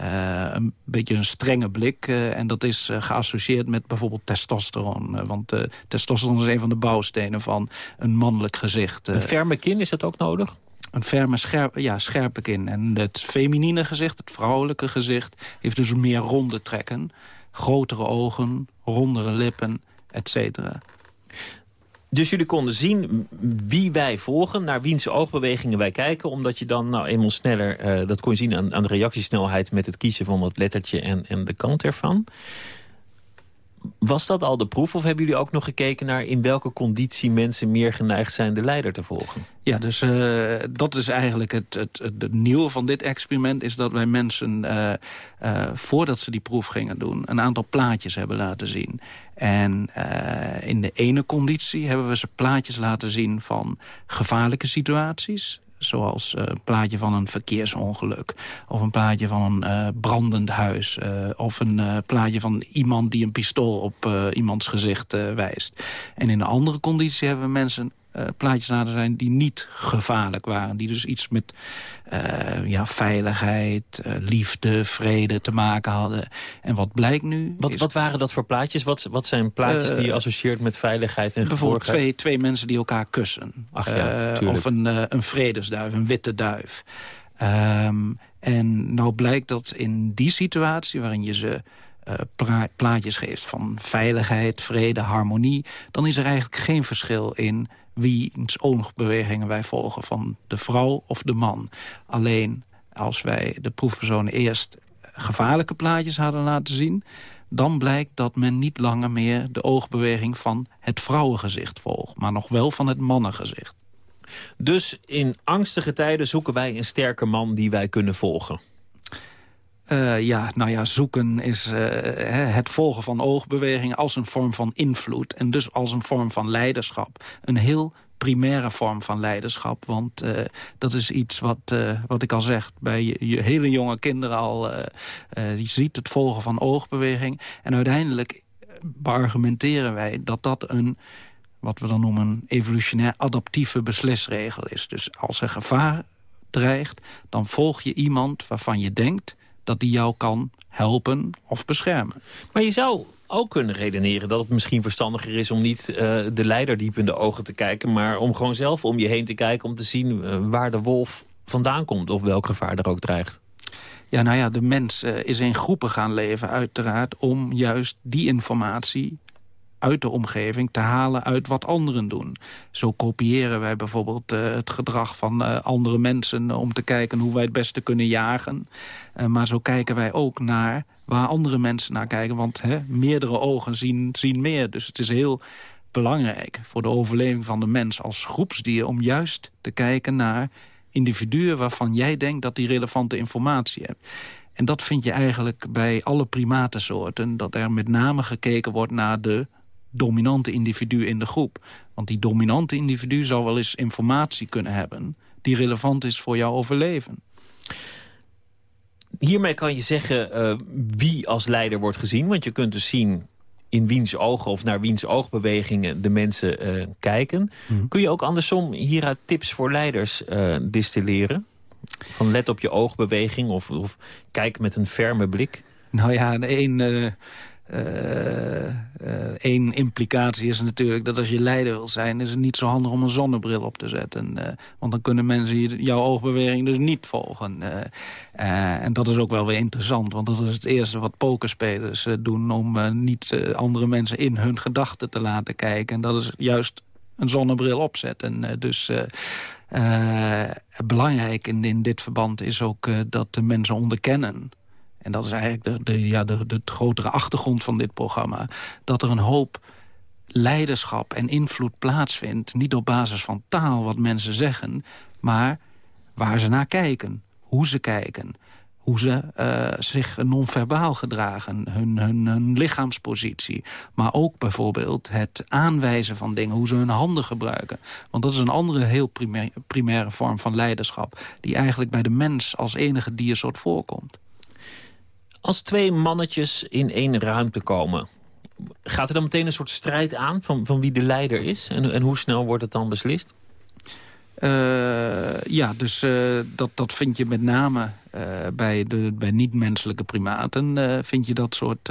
Uh, een beetje een strenge blik. Uh, en dat is uh, geassocieerd met bijvoorbeeld testosteron. want testosteron is een van de bouwstenen van een mannelijk gezicht. een ferme kin, is dat ook nodig? Een ferme, scherpe, ja, scherpe kin. En het feminine gezicht, het vrouwelijke gezicht... heeft dus meer ronde trekken. Grotere ogen, rondere lippen, et cetera. Dus jullie konden zien wie wij volgen, naar wiens oogbewegingen wij kijken. Omdat je dan nou eenmaal sneller, uh, dat kon je zien aan, aan de reactiesnelheid... met het kiezen van dat lettertje en, en de kant ervan. Was dat al de proef of hebben jullie ook nog gekeken naar... in welke conditie mensen meer geneigd zijn de leider te volgen? Ja, dus uh, dat is eigenlijk het, het, het, nieuwe van dit experiment... is dat wij mensen, uh, uh, voordat ze die proef gingen doen... een aantal plaatjes hebben laten zien. En in de ene conditie hebben we ze plaatjes laten zien... van gevaarlijke situaties zoals uh, een plaatje van een verkeersongeluk... of een plaatje van een uh, brandend huis... Uh, of een plaatje van iemand die een pistool op iemands gezicht wijst. En in een andere conditie hebben mensen uh, plaatjes laten zijn die niet gevaarlijk waren. Die dus iets met uh, ja, veiligheid, uh, liefde, vrede te maken hadden. En wat blijkt nu... Wat, is, wat waren dat voor plaatjes? Wat, wat zijn plaatjes die je associeert met veiligheid en Bijvoorbeeld twee, twee mensen die elkaar kussen. Ach ja. Of een, een vredesduif, een witte duif. Um, en nou blijkt dat in die situatie waarin je ze... Uh, plaatjes geeft van veiligheid, vrede, harmonie... dan is er eigenlijk geen verschil in wiens oogbewegingen wij volgen... van de vrouw of de man. Alleen als wij de proefpersonen eerst gevaarlijke plaatjes hadden laten zien... dan blijkt dat men niet langer meer de oogbeweging van het vrouwengezicht volgt... maar nog wel van het mannengezicht. Dus in angstige tijden zoeken wij een sterke man die wij kunnen volgen? Uh, ja, nou ja, zoeken is uh, het volgen van oogbewegingen als een vorm van invloed. En dus als een vorm van leiderschap. Een heel primaire vorm van leiderschap. Want uh, dat is iets wat, wat ik al zeg, bij je, hele jonge kinderen al... ziet het volgen van oogbeweging. En uiteindelijk beargumenteren wij dat dat een wat we dan noemen een evolutionair adaptieve beslisregel is. Dus als er gevaar dreigt, dan volg je iemand waarvan je denkt dat die jou kan helpen of beschermen. Maar je zou ook kunnen redeneren dat het misschien verstandiger is... om niet uh, de leider diep in de ogen te kijken... maar om gewoon zelf om je heen te kijken... om te zien uh, waar de wolf vandaan komt of welk gevaar er ook dreigt. Ja, nou ja, de mens uh, is in groepen gaan leven uiteraard... om juist die informatie uit de omgeving te halen uit wat anderen doen. Zo kopiëren wij bijvoorbeeld uh, het gedrag van uh, andere mensen... om te kijken hoe wij het beste kunnen jagen. Uh, maar zo kijken wij ook naar waar andere mensen naar kijken. Want hè, meerdere ogen zien, zien meer. Dus het is heel belangrijk voor de overleving van de mens als groepsdier... om juist te kijken naar individuen waarvan jij denkt dat die relevante informatie hebt. En dat vind je eigenlijk bij alle primatensoorten. Dat er met name gekeken wordt naar de dominante individu in de groep. Want die dominante individu zou wel eens informatie kunnen hebben... die relevant is voor jouw overleven. Hiermee kan je zeggen uh, wie als leider wordt gezien. Want je kunt dus zien in wiens ogen of naar wiens oogbewegingen de mensen uh, kijken. Mm. Kun je ook andersom hieruit tips voor leiders uh, distilleren? Van let op je oogbeweging of, of kijk met een ferme blik? Nou ja, een Eén implicatie is natuurlijk dat als je leider wil zijn... is het niet zo handig om een zonnebril op te zetten. want dan kunnen mensen jouw oogbeweging dus niet volgen. en dat is ook wel weer interessant. Want dat is het eerste wat pokerspelers doen... om niet andere mensen in hun gedachten te laten kijken. En dat is juist een zonnebril opzetten. dus uh, belangrijk in, dit verband is ook dat de mensen onderkennen... en dat is eigenlijk de, ja, de, de grotere achtergrond van dit programma... dat er een hoop leiderschap en invloed plaatsvindt... niet op basis van taal wat mensen zeggen... maar waar ze naar kijken, hoe ze kijken. Hoe ze uh, zich non-verbaal gedragen, hun, hun, lichaamspositie. Maar ook bijvoorbeeld het aanwijzen van dingen, hoe ze hun handen gebruiken. Want dat is een andere heel primair, primaire vorm van leiderschap... die eigenlijk bij de mens als enige diersoort voorkomt. Als twee mannetjes in één ruimte komen... gaat er dan meteen een soort strijd aan van, van wie de leider is? En, en hoe snel wordt het dan beslist? Uh, ja, dus uh, dat, dat vind je met name uh, bij, de, bij niet-menselijke primaten... vind je dat soort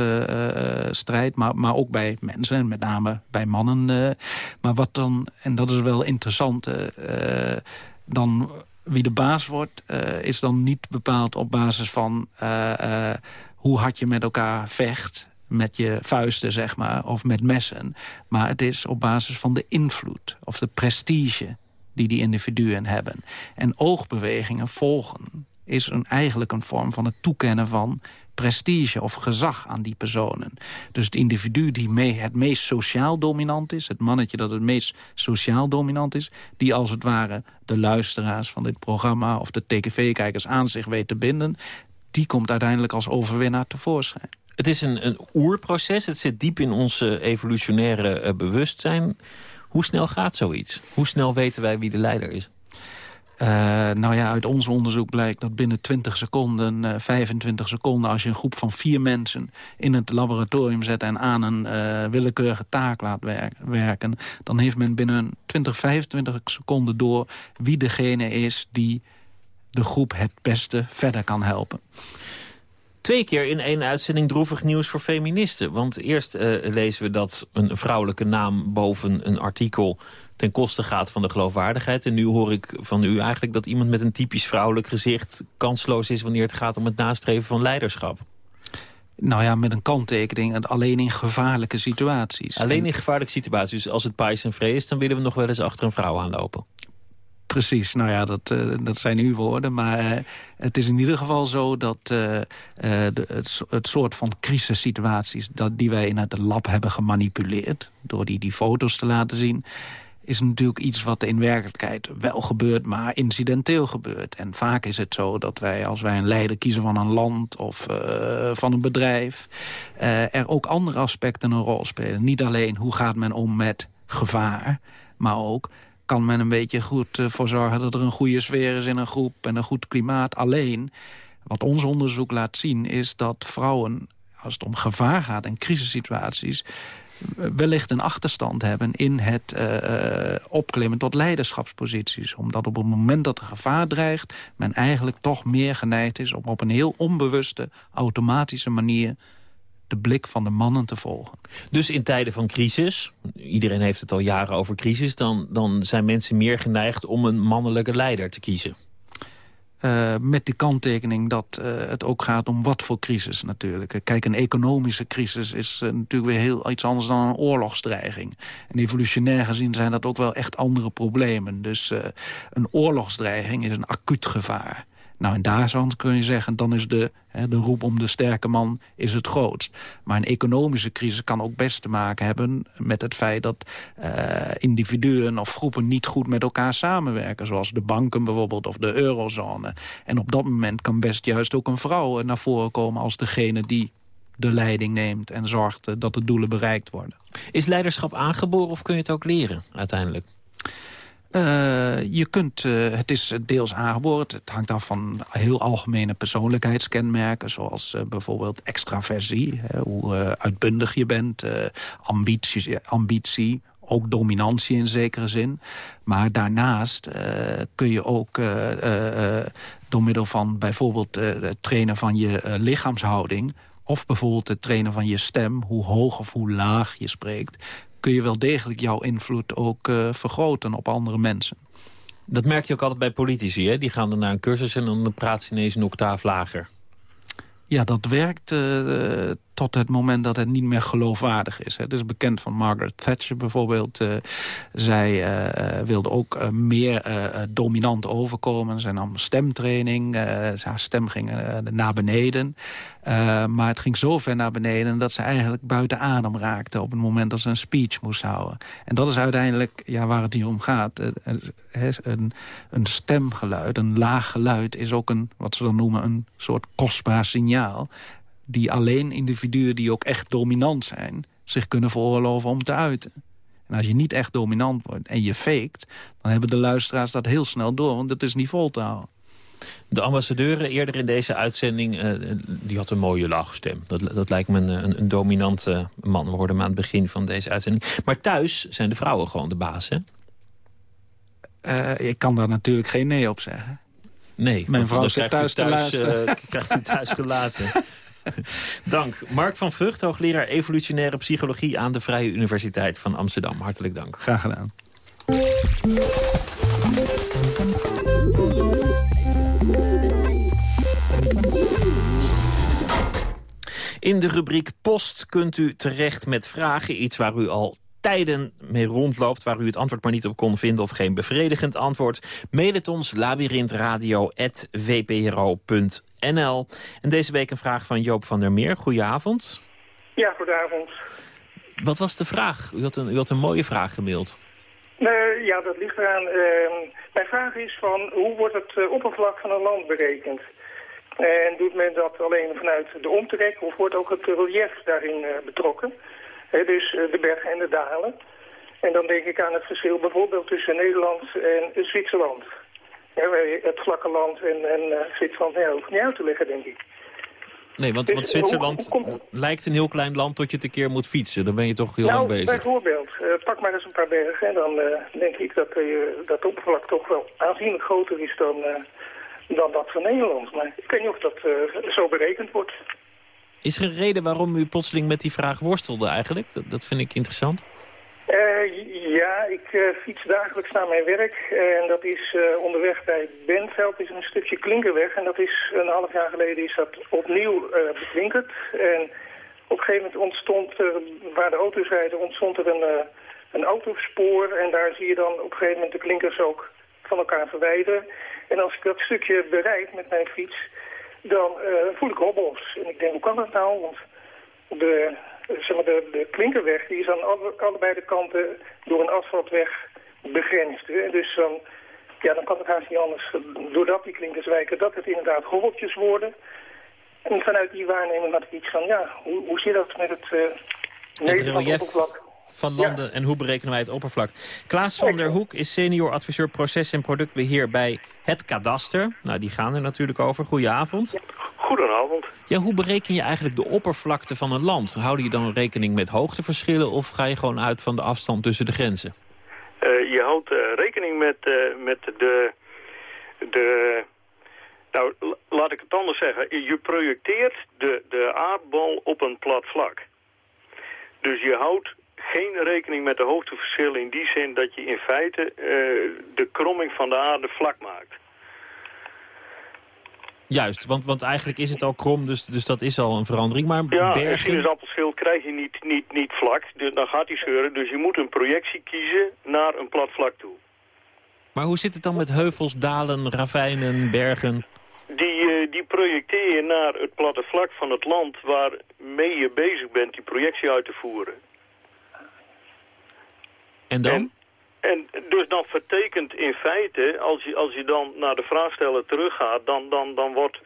strijd, maar, maar ook bij mensen en met name bij mannen. maar wat dan, en dat is wel interessant... dan wie de baas wordt, is dan niet bepaald op basis van... hoe hard je met elkaar vecht met je vuisten, zeg maar, of met messen. Maar het is op basis van de invloed of de prestige die die individuen hebben. En oogbewegingen volgen is een, eigenlijk een vorm van het toekennen van prestige of gezag aan die personen. Dus het individu die mee, het meest sociaal dominant is... het mannetje dat het meest sociaal dominant is... die als het ware de luisteraars van dit programma... of de TKV-kijkers aan zich weet te binden... die komt uiteindelijk als overwinnaar tevoorschijn. Het is een, een oerproces, het zit diep in ons evolutionaire uh, bewustzijn... Hoe snel gaat zoiets? Hoe snel weten wij wie de leider is? Uh, nou ja, uit ons onderzoek blijkt dat binnen 20 seconden, uh, eh, 25 seconden... als je een groep van vier mensen in het laboratorium zet... en aan een uh, willekeurige taak laat werken... dan heeft men binnen 20, 25 seconden door wie degene is... die de groep het beste verder kan helpen twee keer in één uitzending droevig nieuws voor feministen. Want eerst lezen we dat een vrouwelijke naam boven een artikel ten koste gaat van de geloofwaardigheid. En nu hoor ik van u eigenlijk dat iemand met een typisch vrouwelijk gezicht... kansloos is wanneer het gaat om het nastreven van leiderschap. Nou ja, met een kanttekening. Alleen in gevaarlijke situaties. Alleen in gevaarlijke situaties. Dus als het pais en vrees is, dan willen we nog wel eens achter een vrouw aanlopen. Precies, nou ja, dat, uh, dat zijn uw woorden. Maar uh, het is in ieder geval zo dat uh, de, het, het, soort van crisissituaties... Dat, die wij in het lab hebben gemanipuleerd... door die, die foto's te laten zien is natuurlijk iets wat in werkelijkheid wel gebeurt, maar incidenteel gebeurt. En vaak is het zo dat wij, als wij een leider kiezen van een land of uh, van een bedrijf... Uh, er ook andere aspecten een rol spelen. Niet alleen hoe gaat men om met gevaar, maar ook kan men een beetje goed uh, voor zorgen dat er een goede sfeer is in een groep en een goed klimaat. Alleen, wat ons onderzoek laat zien, is dat vrouwen, als het om gevaar gaat en crisissituaties, wellicht een achterstand hebben in het uh, opklimmen tot leiderschapsposities. Omdat op het moment dat er gevaar dreigt... men eigenlijk toch meer geneigd is om op een heel onbewuste, automatische manier de blik van de mannen te volgen. Dus in tijden van crisis, iedereen heeft het al jaren over crisis... dan, dan zijn mensen meer geneigd om een mannelijke leider te kiezen. Uh, met die kanttekening dat uh, het ook gaat om wat voor crisis natuurlijk. Kijk, een economische crisis is uh, natuurlijk weer heel iets anders dan een oorlogsdreiging. En evolutionair gezien zijn dat ook wel echt andere problemen. Dus een oorlogsdreiging is een acuut gevaar. Nou, en daar kun je zeggen, dan is de, hè, de roep om de sterke man is het grootst. Maar een economische crisis kan ook best te maken hebben met het feit dat uh, individuen of groepen niet goed met elkaar samenwerken. Zoals de banken bijvoorbeeld of de eurozone. En op dat moment kan best juist ook een vrouw naar voren komen als degene die de leiding neemt en zorgt dat de doelen bereikt worden. Is leiderschap aangeboren of kun je het ook leren uiteindelijk? Uh, je kunt, uh, het is deels aangeboren. Het hangt af van heel algemene persoonlijkheidskenmerken... zoals uh, bijvoorbeeld extraversie, hè, hoe uitbundig je bent... ambitie, ambitie, ook dominantie in zekere zin. Maar daarnaast kun je ook door middel van bijvoorbeeld het trainen van je lichaamshouding of bijvoorbeeld het trainen van je stem, hoe hoog of hoe laag je spreekt... kun je wel degelijk jouw invloed ook uh, vergroten op andere mensen. Dat merk je ook altijd bij politici, hè? Die gaan dan naar een cursus en dan praat ze ineens een octaaf lager. Ja, dat werkt uh, tot het moment dat het niet meer geloofwaardig is. Het is bekend van Margaret Thatcher bijvoorbeeld. Uh, zij uh, wilde ook meer dominant overkomen. Zij nam stemtraining. haar stem ging naar beneden. maar het ging zo ver naar beneden dat ze eigenlijk buiten adem raakte... op het moment dat ze een speech moest houden. En dat is uiteindelijk ja, waar het hier om gaat. een, een stemgeluid, een laag geluid... is ook een, wat ze dan noemen, een soort kostbaar signaal die alleen individuen die ook echt dominant zijn... zich kunnen veroorloven om te uiten. En als je niet echt dominant wordt en je faked... dan hebben de luisteraars dat heel snel door, want dat is niet vol te houden. De ambassadeur eerder in deze uitzending, uh, die had een mooie laagstem. Dat, dat lijkt me een, een, dominante man. We hoorden hem aan het begin van deze uitzending. Maar thuis zijn de vrouwen gewoon de baas, hè? Uh, ik kan daar natuurlijk geen nee op zeggen. Nee, mijn vrouw zit thuis, thuis te luisteren. Uh, krijgt u thuis gelaten. dank. Mark van Vught, hoogleraar evolutionaire psychologie... aan de Vrije Universiteit van Amsterdam. Hartelijk dank. Graag gedaan. In de rubriek Post kunt u terecht met vragen. Iets waar u al tijden mee rondloopt... waar u het antwoord maar niet op kon vinden of geen bevredigend antwoord. Mail het ons labyrinthradio.vpro.nl. En deze week een vraag van Joop van der Meer. Goedenavond. Ja, goedenavond. Wat was de vraag? U had een, u had een mooie vraag gemaild. Uh, ja, dat ligt eraan. Uh, mijn vraag is van hoe wordt het uh, oppervlak van een land berekend? En doet men dat alleen vanuit de omtrek of wordt ook het relief daarin betrokken? Dus eh, de bergen en de dalen. En dan denk ik aan het verschil bijvoorbeeld tussen Nederland en Zwitserland. Ja, het vlakke land en, en uh, Zwitserland ja, hoeft niet uit te leggen, denk ik. Nee, want, dus, want Zwitserland lijkt een heel klein land tot je het een keer moet fietsen. Dan ben je toch heel nou, lang bezig. bijvoorbeeld. Uh, pak maar eens een paar bergen. En dan denk ik dat dat oppervlak toch wel aanzienlijk groter is dan, dan dat van Nederland. Maar ik weet niet of dat zo berekend wordt. Is er een reden waarom u plotseling met die vraag worstelde eigenlijk? Dat, dat vind ik interessant. Uh, ja, ik uh, fiets dagelijks naar mijn werk. En dat is onderweg bij Bentveld is een stukje klinkerweg. En dat is een half jaar geleden is dat opnieuw beklinkerd. En op een gegeven moment ontstond er, waar de auto's rijden, ontstond er een, een autospoor. En daar zie je dan op een gegeven moment de klinkers ook van elkaar verwijderen. En als ik dat stukje bereik met mijn fiets dan uh, voel ik hobbels. En ik denk, hoe kan dat nou? Want de, zeg maar de, de klinkerweg die is aan alle, allebei de kanten door een asfaltweg begrensd. Hè? Dus dan, ja, dan kan het haast niet anders, doordat die klinkers wijken, dat het inderdaad hobbeltjes worden. En vanuit die waarneming had ik iets van, ja, hoe, hoe zit dat met het, uh, het relief van landen en hoe berekenen wij het oppervlak. Klaas van der Hoek is senior adviseur proces- en productbeheer bij het kadaster. Nou, die gaan er natuurlijk over. Goedenavond. Goedenavond. Ja, hoe bereken je eigenlijk de oppervlakte van een land? Houden je dan rekening met hoogteverschillen of ga je gewoon uit van de afstand tussen de grenzen? Uh, je houdt uh, rekening met, uh, met de, de... Nou, laat ik het anders zeggen. Je projecteert de, de aardbol op een plat vlak. Dus je houdt geen rekening met de hoogteverschillen in die zin dat je in feite uh, de kromming van de aarde vlak maakt. Juist, want, want eigenlijk is het al krom, dus, dus dat is al een verandering. Maar ja, bergen... een sinaasappelschild krijg je niet, niet, niet vlak, dus dan gaat hij scheuren. Dus je moet een projectie kiezen naar een plat vlak toe. Maar hoe zit het dan met heuvels, dalen, ravijnen, bergen? Die, uh, die projecteer je naar het platte vlak van het land waarmee je bezig bent die projectie uit te voeren. En dan? En, dus dat vertekent in feite, als je, als je dan naar de vraagsteller teruggaat... Dan, dan, dan wordt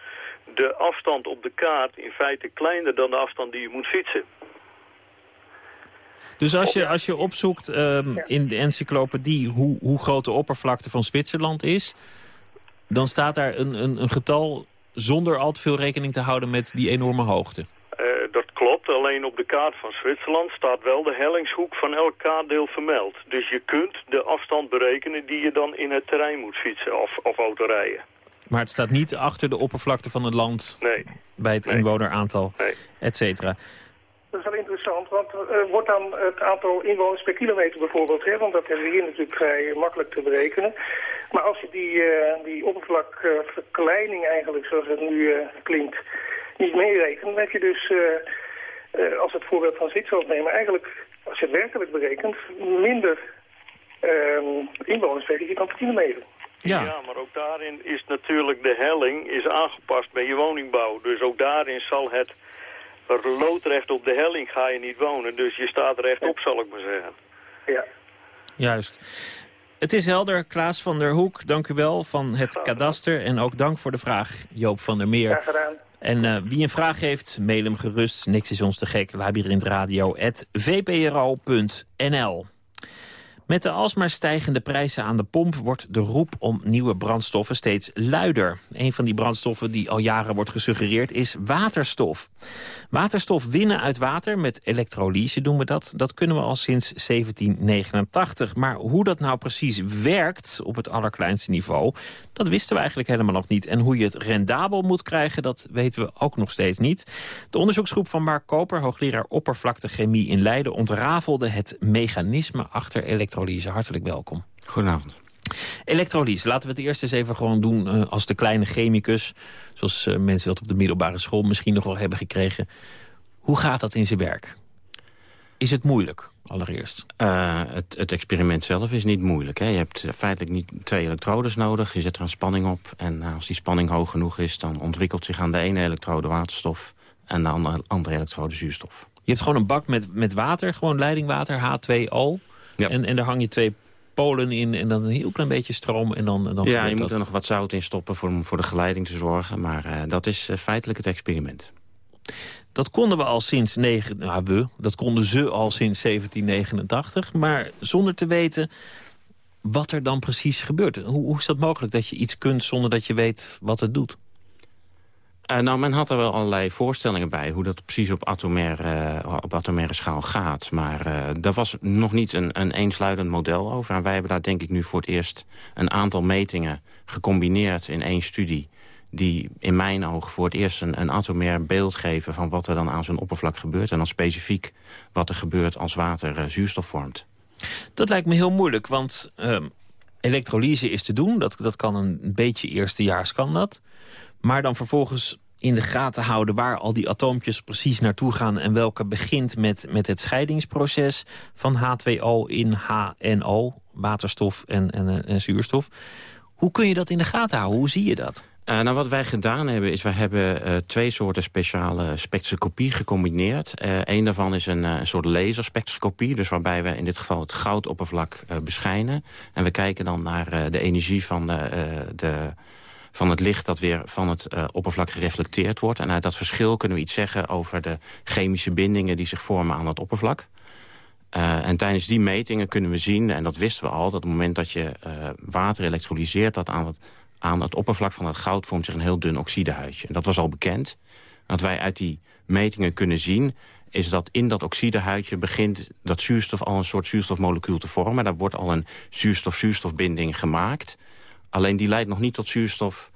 de afstand op de kaart in feite kleiner dan de afstand die je moet fietsen. Dus als je, als je opzoekt um, in de encyclopedie hoe, hoe groot de oppervlakte van Zwitserland is... dan staat daar een, een, een getal zonder al te veel rekening te houden met die enorme hoogte. Alleen op de kaart van Zwitserland staat wel de hellingshoek van elk kaartdeel vermeld. Dus je kunt de afstand berekenen die je dan in het terrein moet fietsen of, of autorijden. Maar het staat niet achter de oppervlakte van het land... Nee. bij het inwoneraantal, nee. et cetera. Dat is wel interessant, want uh, wordt dan het aantal inwoners per kilometer bijvoorbeeld, hè, want dat hebben we hier natuurlijk vrij makkelijk te berekenen. Maar als je die, uh, die oppervlakverkleining eigenlijk, zoals het nu uh, klinkt, niet meerekent, dan heb je dus, als het voorbeeld van Zwitserland nemen, eigenlijk, als je het werkelijk berekent, minder ehm, inwoners per vierkante kilometer. Ja. ja, maar ook daarin is natuurlijk de helling is aangepast bij je woningbouw. Dus ook daarin zal het loodrecht op de helling ga je niet wonen. Dus je staat rechtop, zal ik maar zeggen. Ja. Juist. Het is helder, Klaas van der Hoek, dank u wel van het kadaster. En ook dank voor de vraag, Joop van der Meer. Graag gedaan. En uh, wie een vraag heeft, mail hem gerust. Niks is ons te gek, labyrinthradio.vpro.nl. Met de alsmaar stijgende prijzen aan de pomp wordt de roep om nieuwe brandstoffen steeds luider. Een van die brandstoffen die al jaren wordt gesuggereerd is waterstof. Waterstof winnen uit water, met elektrolyse doen we dat. Dat kunnen we al sinds 1789. Maar hoe dat nou precies werkt op het allerkleinste niveau... dat wisten we eigenlijk helemaal nog niet. En hoe je het rendabel moet krijgen, dat weten we ook nog steeds niet. De onderzoeksgroep van Mark Koper, hoogleraar oppervlaktechemie in Leiden... ontrafelde het mechanisme achter elektrolyse Hartelijk welkom. Goedenavond. Elektrolyse, laten we het eerst eens even gewoon doen uh, als de kleine chemicus. Zoals uh, mensen dat op de middelbare school misschien nog wel hebben gekregen. Hoe gaat dat in zijn werk? Is het moeilijk, allereerst? Uh, het, het, experiment zelf is niet moeilijk. Hè? Je hebt feitelijk niet twee elektrodes nodig. Je zet er een spanning op. En als die spanning hoog genoeg is... dan ontwikkelt zich aan de ene elektrode waterstof... en de andere, andere elektrode zuurstof. Je hebt gewoon een bak met, met water, gewoon leidingwater, H2O... Ja. En, en daar hang je twee polen in en dan een heel klein beetje stroom. En dan, en dan ja, je dat. moet er nog wat zout in stoppen voor, voor de geleiding te zorgen. Maar uh, dat is uh, feitelijk het experiment. Dat konden we al sinds... Negen, nou, we, dat konden ze al sinds 1789. Maar zonder te weten wat er dan precies gebeurt. Hoe, hoe is dat mogelijk dat je iets kunt zonder dat je weet wat het doet? Uh, nou, men had er wel allerlei voorstellingen bij... hoe dat precies op atomaire, uh, op atomaire schaal gaat. Maar uh, daar was nog niet een, een eensluidend model over. En wij hebben daar denk ik nu voor het eerst een aantal metingen... gecombineerd in één studie... die in mijn ogen voor het eerst een, een atomair beeld geven... van wat er dan aan zo'n oppervlak gebeurt. En dan specifiek wat er gebeurt als water zuurstof vormt. Dat lijkt me heel moeilijk, want elektrolyse is te doen. Dat, dat kan een beetje eerstejaars, kan dat... Maar dan vervolgens in de gaten houden waar al die atoompjes precies naartoe gaan... en welke begint met, met het scheidingsproces van H2O in HNO, waterstof en, en, en zuurstof. Hoe kun je dat in de gaten houden? Hoe zie je dat? Uh, nou, wat wij gedaan hebben, is wij hebben uh, twee soorten speciale spectroscopie gecombineerd. Uh, Eén daarvan is een, soort laserspectroscopie, dus waarbij we in dit geval het goudoppervlak beschijnen. En we kijken dan naar de energie van de, de van het licht dat weer van het oppervlak gereflecteerd wordt. En uit dat verschil kunnen we iets zeggen over de chemische bindingen die zich vormen aan het oppervlak. En tijdens die metingen kunnen we zien, en dat wisten we al... dat op het moment dat je water elektrolyseert... dat aan het, aan het oppervlak van het goud vormt zich een heel dun oxidehuidje. En dat was al bekend. Wat wij uit die metingen kunnen zien is dat in dat oxidehuidje begint dat zuurstof al een soort zuurstofmolecuul te vormen. Daar wordt al een zuurstof-zuurstofbinding gemaakt... Alleen die leidt nog niet tot zuurstof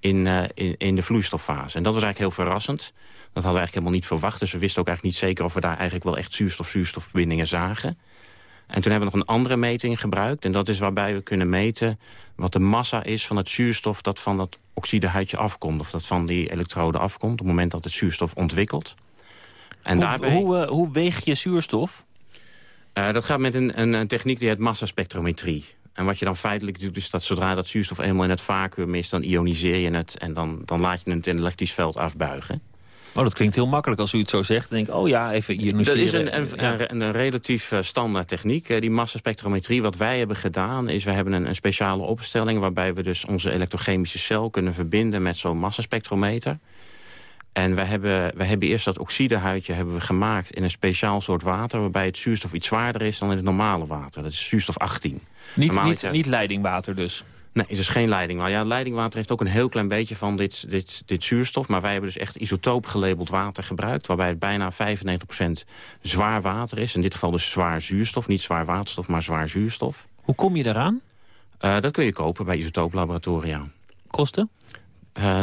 in, in, in, de vloeistoffase. En dat was eigenlijk heel verrassend. Dat hadden we eigenlijk helemaal niet verwacht. Dus we wisten ook eigenlijk niet zeker of we daar eigenlijk wel echt zuurstof-zuurstofbindingen zagen. En toen hebben we nog een andere meting gebruikt. En dat is waarbij we kunnen meten wat de massa is van het zuurstof... dat van dat oxidehuidje afkomt. Of dat van die elektrode afkomt op het moment dat het zuurstof ontwikkelt. En hoe, daarbij... hoe, uh, hoe weeg je zuurstof? Uh, dat gaat met een, een, een techniek die heet massaspectrometrie. En wat je dan feitelijk doet, is dat zodra dat zuurstof eenmaal in het vacuüm is... dan ioniseer je het en dan, dan laat je het in een elektrisch veld afbuigen. Oh, dat klinkt heel makkelijk als u het zo zegt. Dan denk ik, oh ja, even ioniseren. Dat is een, een, een, een relatief uh, standaard techniek. Die massaspectrometrie, wat wij hebben gedaan... is we hebben een, een speciale opstelling... waarbij we dus onze elektrochemische cel kunnen verbinden... met zo'n massaspectrometer. En we hebben, we hebben eerst dat oxidehuidje hebben we gemaakt in een speciaal soort water... waarbij het zuurstof iets zwaarder is dan in het normale water. Dat is zuurstof 18. Niet, niet, niet leidingwater dus? Nee, het is geen leidingwater. Ja, leidingwater heeft ook een heel klein beetje van dit, dit, dit zuurstof. Maar wij hebben dus echt isotoop gelabeld water gebruikt... waarbij het bijna 95% zwaar water is. In dit geval dus zwaar zuurstof. Niet zwaar waterstof, maar zwaar zuurstof. Hoe kom je daaraan? Uh, dat kun je kopen bij isotooplaboratoria. kosten? Uh,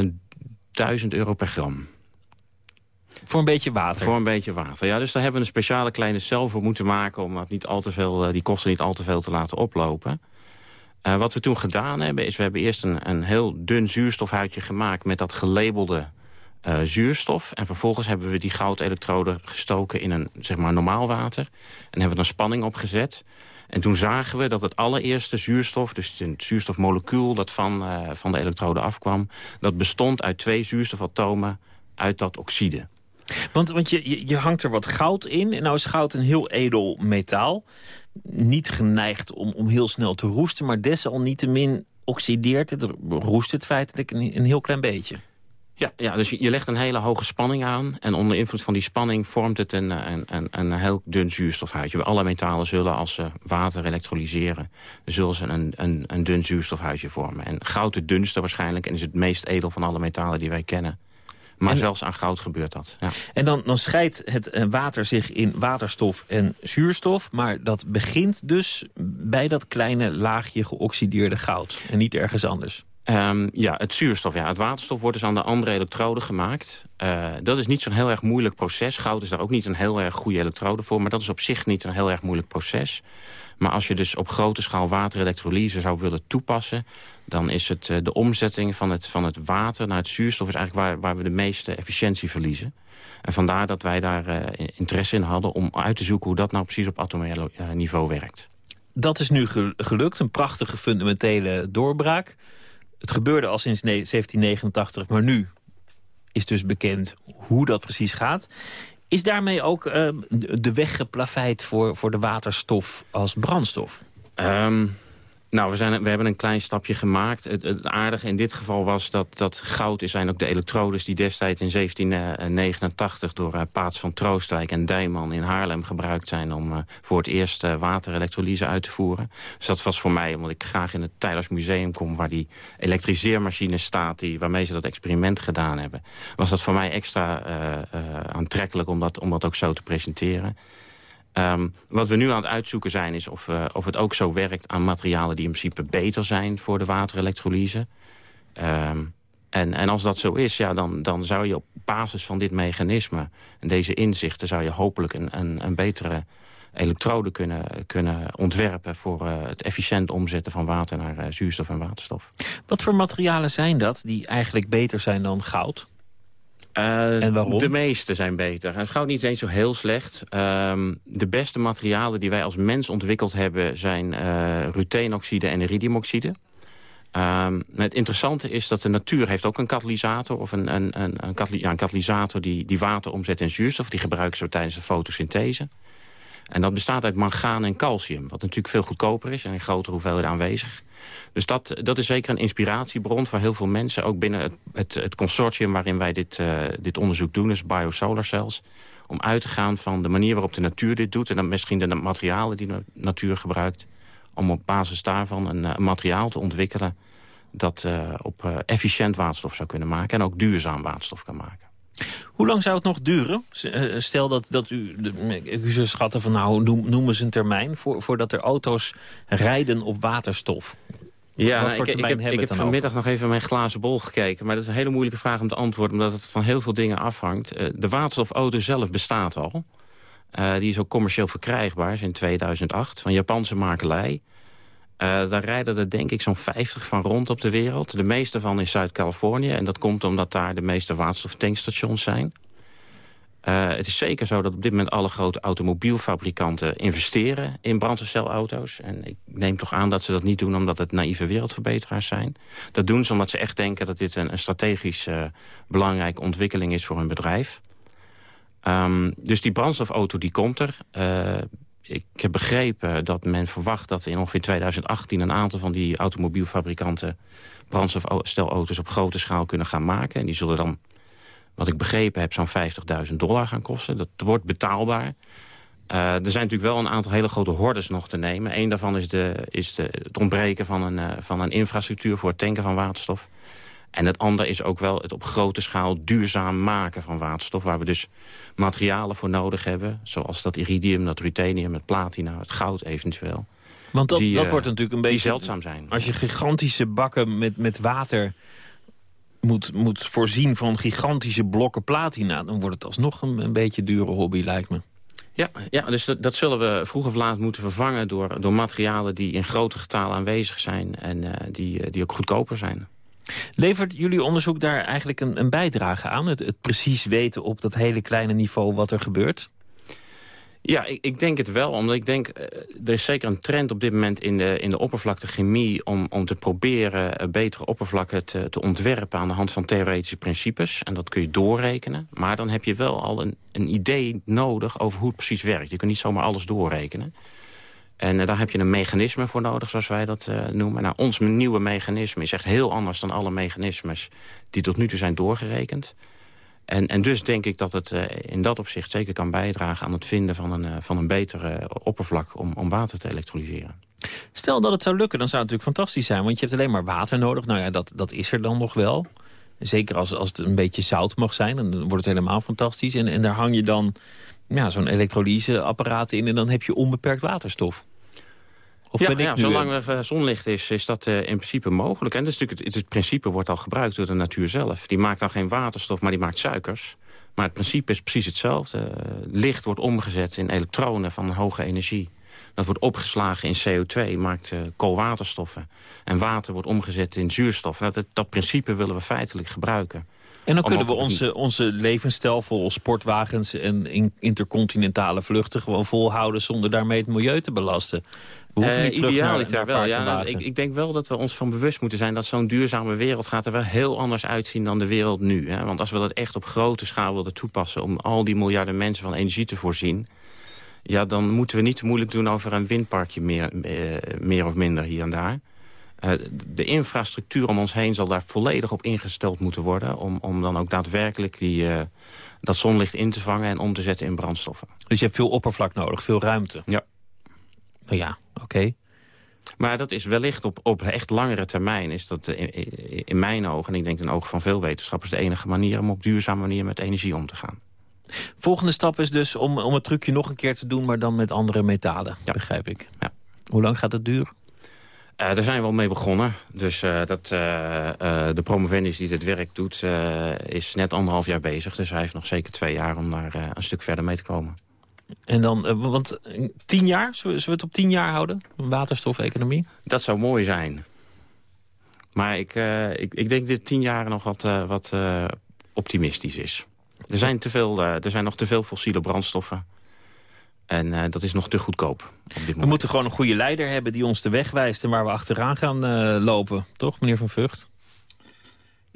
1000 euro per gram. Voor een beetje water? Voor een beetje water, ja. Dus daar hebben we een speciale kleine cel voor moeten maken... om dat niet al te veel, die kosten niet al te veel te laten oplopen. Uh, wat we toen gedaan hebben, is we hebben eerst een, een heel dun zuurstofhuidje gemaakt... met dat gelabelde uh, zuurstof. En vervolgens hebben we die goudelektroden gestoken in een zeg maar, normaal water. En hebben we een spanning opgezet. En toen zagen we dat het allereerste zuurstof, dus het zuurstofmolecuul... dat van, uh, van de elektrode afkwam, dat bestond uit twee zuurstofatomen uit dat oxide. Want, want je, je, hangt er wat goud in. En nou is goud een heel edel metaal. Niet geneigd om, om heel snel te roesten, maar desalniettemin oxideert het, roest het feitelijk een, een heel klein beetje. Ja, ja, dus je legt een hele hoge spanning aan. En onder invloed van die spanning vormt het een, een, een, een heel dun zuurstofhuidje. Alle metalen zullen, als ze water elektrolyseren... zullen ze een, een, een dun zuurstofhuidje vormen. En goud het dunste waarschijnlijk... en is het meest edel van alle metalen die wij kennen. Maar zelfs aan goud gebeurt dat. Ja. En dan, dan scheidt het eh, water zich in waterstof en zuurstof. Maar dat begint dus bij dat kleine laagje geoxideerde goud. En niet ergens anders. Um, ja, het zuurstof. Ja. Het waterstof wordt dus aan de andere elektrode gemaakt. Uh, dat is niet zo'n heel erg moeilijk proces. Goud is daar ook niet een heel erg goede elektrode voor. Maar dat is op zich niet een heel erg moeilijk proces. Maar als je dus op grote schaal waterelektrolyse zou willen toepassen... dan is het uh, de omzetting van het, van het water naar het zuurstof... is eigenlijk waar, waar we de meeste efficiëntie verliezen. En vandaar dat wij daar uh, interesse in hadden... om uit te zoeken hoe dat nou precies op atomair niveau werkt. Dat is nu gelukt, een prachtige fundamentele doorbraak. Het gebeurde al sinds 1789, maar nu is dus bekend hoe dat precies gaat. Is daarmee ook uh, de weg geplaveid voor, voor de waterstof als brandstof? Um, nou, we, zijn, we hebben een klein stapje gemaakt. Het, aardige in dit geval was dat, dat goud is zijn ook de elektrodes... die destijds in 1789 door uh, Paats van Troostwijk en Dijman in Haarlem gebruikt zijn... om uh, voor het eerst uh, waterelektrolyse uit te voeren. Dus dat was voor mij, omdat ik graag in het Tijdens Museum kom... waar die elektriseermachine staat die, waarmee ze dat experiment gedaan hebben... was dat voor mij extra aantrekkelijk om dat, om dat ook zo te presenteren. Um, wat we nu aan het uitzoeken zijn is of, uh, of het ook zo werkt aan materialen die in principe beter zijn voor de waterelektrolyse. Um, en, en als dat zo is, ja, dan, dan zou je op basis van dit mechanisme en deze inzichten zou je hopelijk een, een, een betere elektrode kunnen, kunnen ontwerpen voor uh, het efficiënt omzetten van water naar uh, zuurstof en waterstof. Wat voor materialen zijn dat die eigenlijk beter zijn dan goud? Uh, en waarom? De meeste zijn beter. Het goud niet eens zo heel slecht. Um, de beste materialen die wij als mens ontwikkeld hebben... zijn uh, ruteenoxide en iridiumoxide. Um, het interessante is dat de natuur heeft ook een katalysator... of een, een, een, een, ja, een katalysator die, die water omzet in zuurstof. Die gebruiken ze tijdens de fotosynthese. En dat bestaat uit mangaan en calcium. Wat natuurlijk veel goedkoper is en in grotere hoeveelheden aanwezig. Dus dat, dat is zeker een inspiratiebron voor heel veel mensen. Ook binnen het, het, het consortium waarin wij dit, uh, dit onderzoek doen, dus Biosolar Cells. Om uit te gaan van de manier waarop de natuur dit doet... en dan misschien de materialen die de natuur gebruikt... om op basis daarvan een, een materiaal te ontwikkelen... dat uh, op efficiënt waterstof zou kunnen maken... en ook duurzaam waterstof kan maken. Hoe lang zou het nog duren? Stel dat, dat u, u zou schatten van nou, noem, noem eens een termijn... Voor, voordat er auto's rijden op waterstof. Ja, nou, ik, ik, heb, ik heb vanmiddag nog even mijn glazen bol gekeken. Maar dat is een hele moeilijke vraag om te antwoorden... omdat het van heel veel dingen afhangt. Uh, de waterstofauto zelf bestaat al. Uh, die is ook commercieel verkrijgbaar, in 2008, van Japanse makelij. Uh, daar rijden er denk ik zo'n 50 van rond op de wereld. De meeste van in Zuid-Californië. En dat komt omdat daar de meeste waterstoftankstations zijn. Uh, het is zeker zo dat op dit moment alle grote automobielfabrikanten investeren in brandstofcelauto's. En ik neem toch aan dat ze dat niet doen omdat het naïeve wereldverbeteraars zijn. Dat doen ze omdat ze echt denken dat dit een, strategisch uh, belangrijke ontwikkeling is voor hun bedrijf. Um, dus die brandstofauto die komt er. Uh, ik heb begrepen dat men verwacht dat in ongeveer 2018... een aantal van die automobielfabrikanten brandstofstelauto's op grote schaal kunnen gaan maken. En die zullen dan wat ik begrepen heb, zo'n 50.000 dollar gaan kosten. Dat wordt betaalbaar. Uh, er zijn natuurlijk wel een aantal hele grote hordes nog te nemen. Eén daarvan is, de, is de, het ontbreken van een, uh, van een infrastructuur voor het tanken van waterstof. En het andere is ook wel het op grote schaal duurzaam maken van waterstof... waar we dus materialen voor nodig hebben. Zoals dat iridium, dat ruthenium, het platina, het goud eventueel. Want dat, die, dat uh, wordt natuurlijk een beetje... zeldzaam zijn. Als je gigantische bakken met, met water moet, moet voorzien van gigantische blokken platina... dan wordt het alsnog een, een beetje dure hobby, lijkt me. Ja, ja dus dat, dat, zullen we vroeg of laat moeten vervangen... door, door materialen die in grote getalen aanwezig zijn... en eh, die, eh, die ook goedkoper zijn. Levert jullie onderzoek daar eigenlijk een, een bijdrage aan? Het, het precies weten op dat hele kleine niveau wat er gebeurt? Ja, ik, ik, denk het wel. Omdat ik denk, eh, er is zeker een trend op dit moment in de, in de oppervlaktechemie... om, om te proberen uh, betere oppervlakken te, te ontwerpen aan de hand van theoretische principes. En dat kun je doorrekenen. Maar dan heb je wel al een, een idee nodig over hoe het precies werkt. Je kunt niet zomaar alles doorrekenen. En uh, daar heb je een mechanisme voor nodig, zoals wij dat noemen. Nou, ons nieuwe mechanisme is echt heel anders dan alle mechanismes... die tot nu toe zijn doorgerekend. En, en dus denk ik dat het uh, in dat opzicht zeker kan bijdragen... aan het vinden van een, uh, van een betere oppervlak om, om water te elektrolyseren. Stel dat het zou lukken, dan zou het natuurlijk fantastisch zijn. Want je hebt alleen maar water nodig. Nou ja, dat, dat is er dan nog wel. Zeker als, als het een beetje zout mag zijn, dan wordt het helemaal fantastisch. En, en daar hang je dan ja, zo'n elektrolyseapparaat in... en dan heb je onbeperkt waterstof. Of ja, ja zolang er uh, zonlicht is, is dat uh, in principe mogelijk. En dus natuurlijk, het, het, principe wordt al gebruikt door de natuur zelf. Die maakt dan geen waterstof, maar die maakt suikers. Maar het principe is precies hetzelfde. Licht wordt omgezet in elektronen van hoge energie. Dat wordt opgeslagen in CO2, maakt koolwaterstoffen. En water wordt omgezet in zuurstof. Nou, dat, dat principe willen we feitelijk gebruiken. En dan kunnen we onze, onze levensstijl vol sportwagens en intercontinentale vluchten gewoon volhouden zonder daarmee het milieu te belasten. Uh, idealiter wel, ja. Ik, ik, denk wel dat we ons van bewust moeten zijn... dat zo'n duurzame wereld gaat er wel heel anders uitzien dan de wereld nu. Hè? Want als we dat echt op grote schaal willen toepassen... om al die miljarden mensen van energie te voorzien... ja, dan moeten we niet te moeilijk doen over een windparkje meer, eh, meer of minder hier en daar. Uh, de infrastructuur om ons heen zal daar volledig op ingesteld moeten worden... om, om dan ook daadwerkelijk die, uh, dat zonlicht in te vangen en om te zetten in brandstoffen. Dus je hebt veel oppervlak nodig, veel ruimte? Ja. Nou ja, oké. Maar dat is wellicht op, op echt langere termijn... is dat in, in mijn ogen, en ik denk in de ogen van veel wetenschappers... de enige manier om op duurzame manier met energie om te gaan. Volgende stap is dus om, om het trucje nog een keer te doen... maar dan met andere metalen, ja. begrijp ik. Ja. Hoe lang gaat het duren? Uh, daar zijn we al mee begonnen. Dus uh, dat, uh, de promovendus die dit werk doet, is net anderhalf jaar bezig. Dus hij heeft nog zeker twee jaar om daar een stuk verder mee te komen. En dan, want tien jaar, zullen we het op tien jaar houden? Waterstofeconomie? Dat zou mooi zijn. Maar ik, ik, ik denk dat tien jaar nog wat, wat optimistisch is. Er zijn, te veel, er zijn nog te veel fossiele brandstoffen. En dat is nog te goedkoop. We moeten gewoon een goede leider hebben die ons de weg wijst... en waar we achteraan gaan lopen. Toch, meneer Van Vught?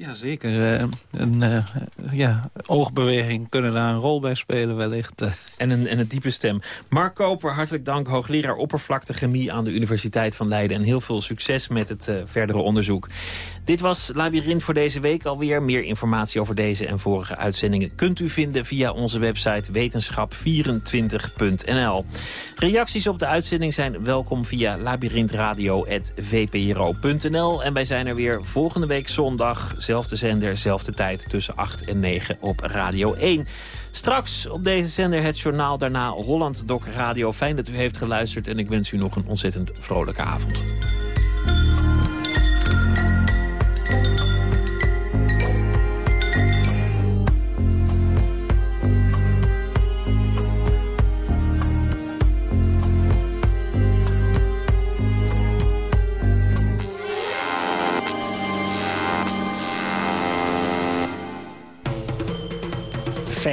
Ja, zeker. Uh, een uh, ja, oogbeweging kunnen daar een rol bij spelen wellicht. En, een, en een diepe stem. Mark Koper, hartelijk dank. Hoogleraar oppervlaktechemie aan de Universiteit van Leiden. En heel veel succes met het uh, verdere onderzoek. Dit was Labyrinth voor deze week alweer. Meer informatie over deze en vorige uitzendingen kunt u vinden via onze website wetenschap24.nl. Reacties op de uitzending zijn welkom via labyrinthradio.vpro.nl. En wij zijn er weer volgende week zondag Zelfde zender, zelfde tijd tussen 8 en 9 op Radio 1. Straks op deze zender het journaal, daarna Holland Doc Radio. Fijn dat u heeft geluisterd en ik wens u nog een ontzettend vrolijke avond.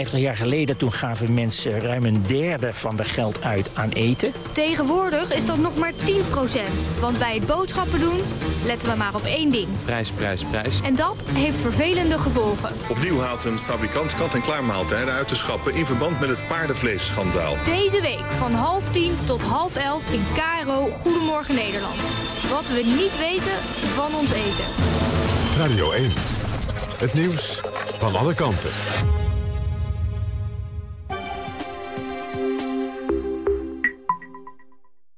Vijftig jaar geleden toen gaven mensen ruim een derde van de geld uit aan eten. Tegenwoordig is dat nog maar 10% Want bij het boodschappen doen letten we maar op één ding. Prijs, prijs, prijs. En dat heeft vervelende gevolgen. Opnieuw haalt een fabrikant kat-en-klaar maaltijden uit te schappen... in verband met het paardenvleesschandaal. Deze week van half tien tot half elf in KRO Goedemorgen Nederland. Wat we niet weten van ons eten. Radio 1. Het nieuws van alle kanten.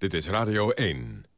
Dit is Radio 1.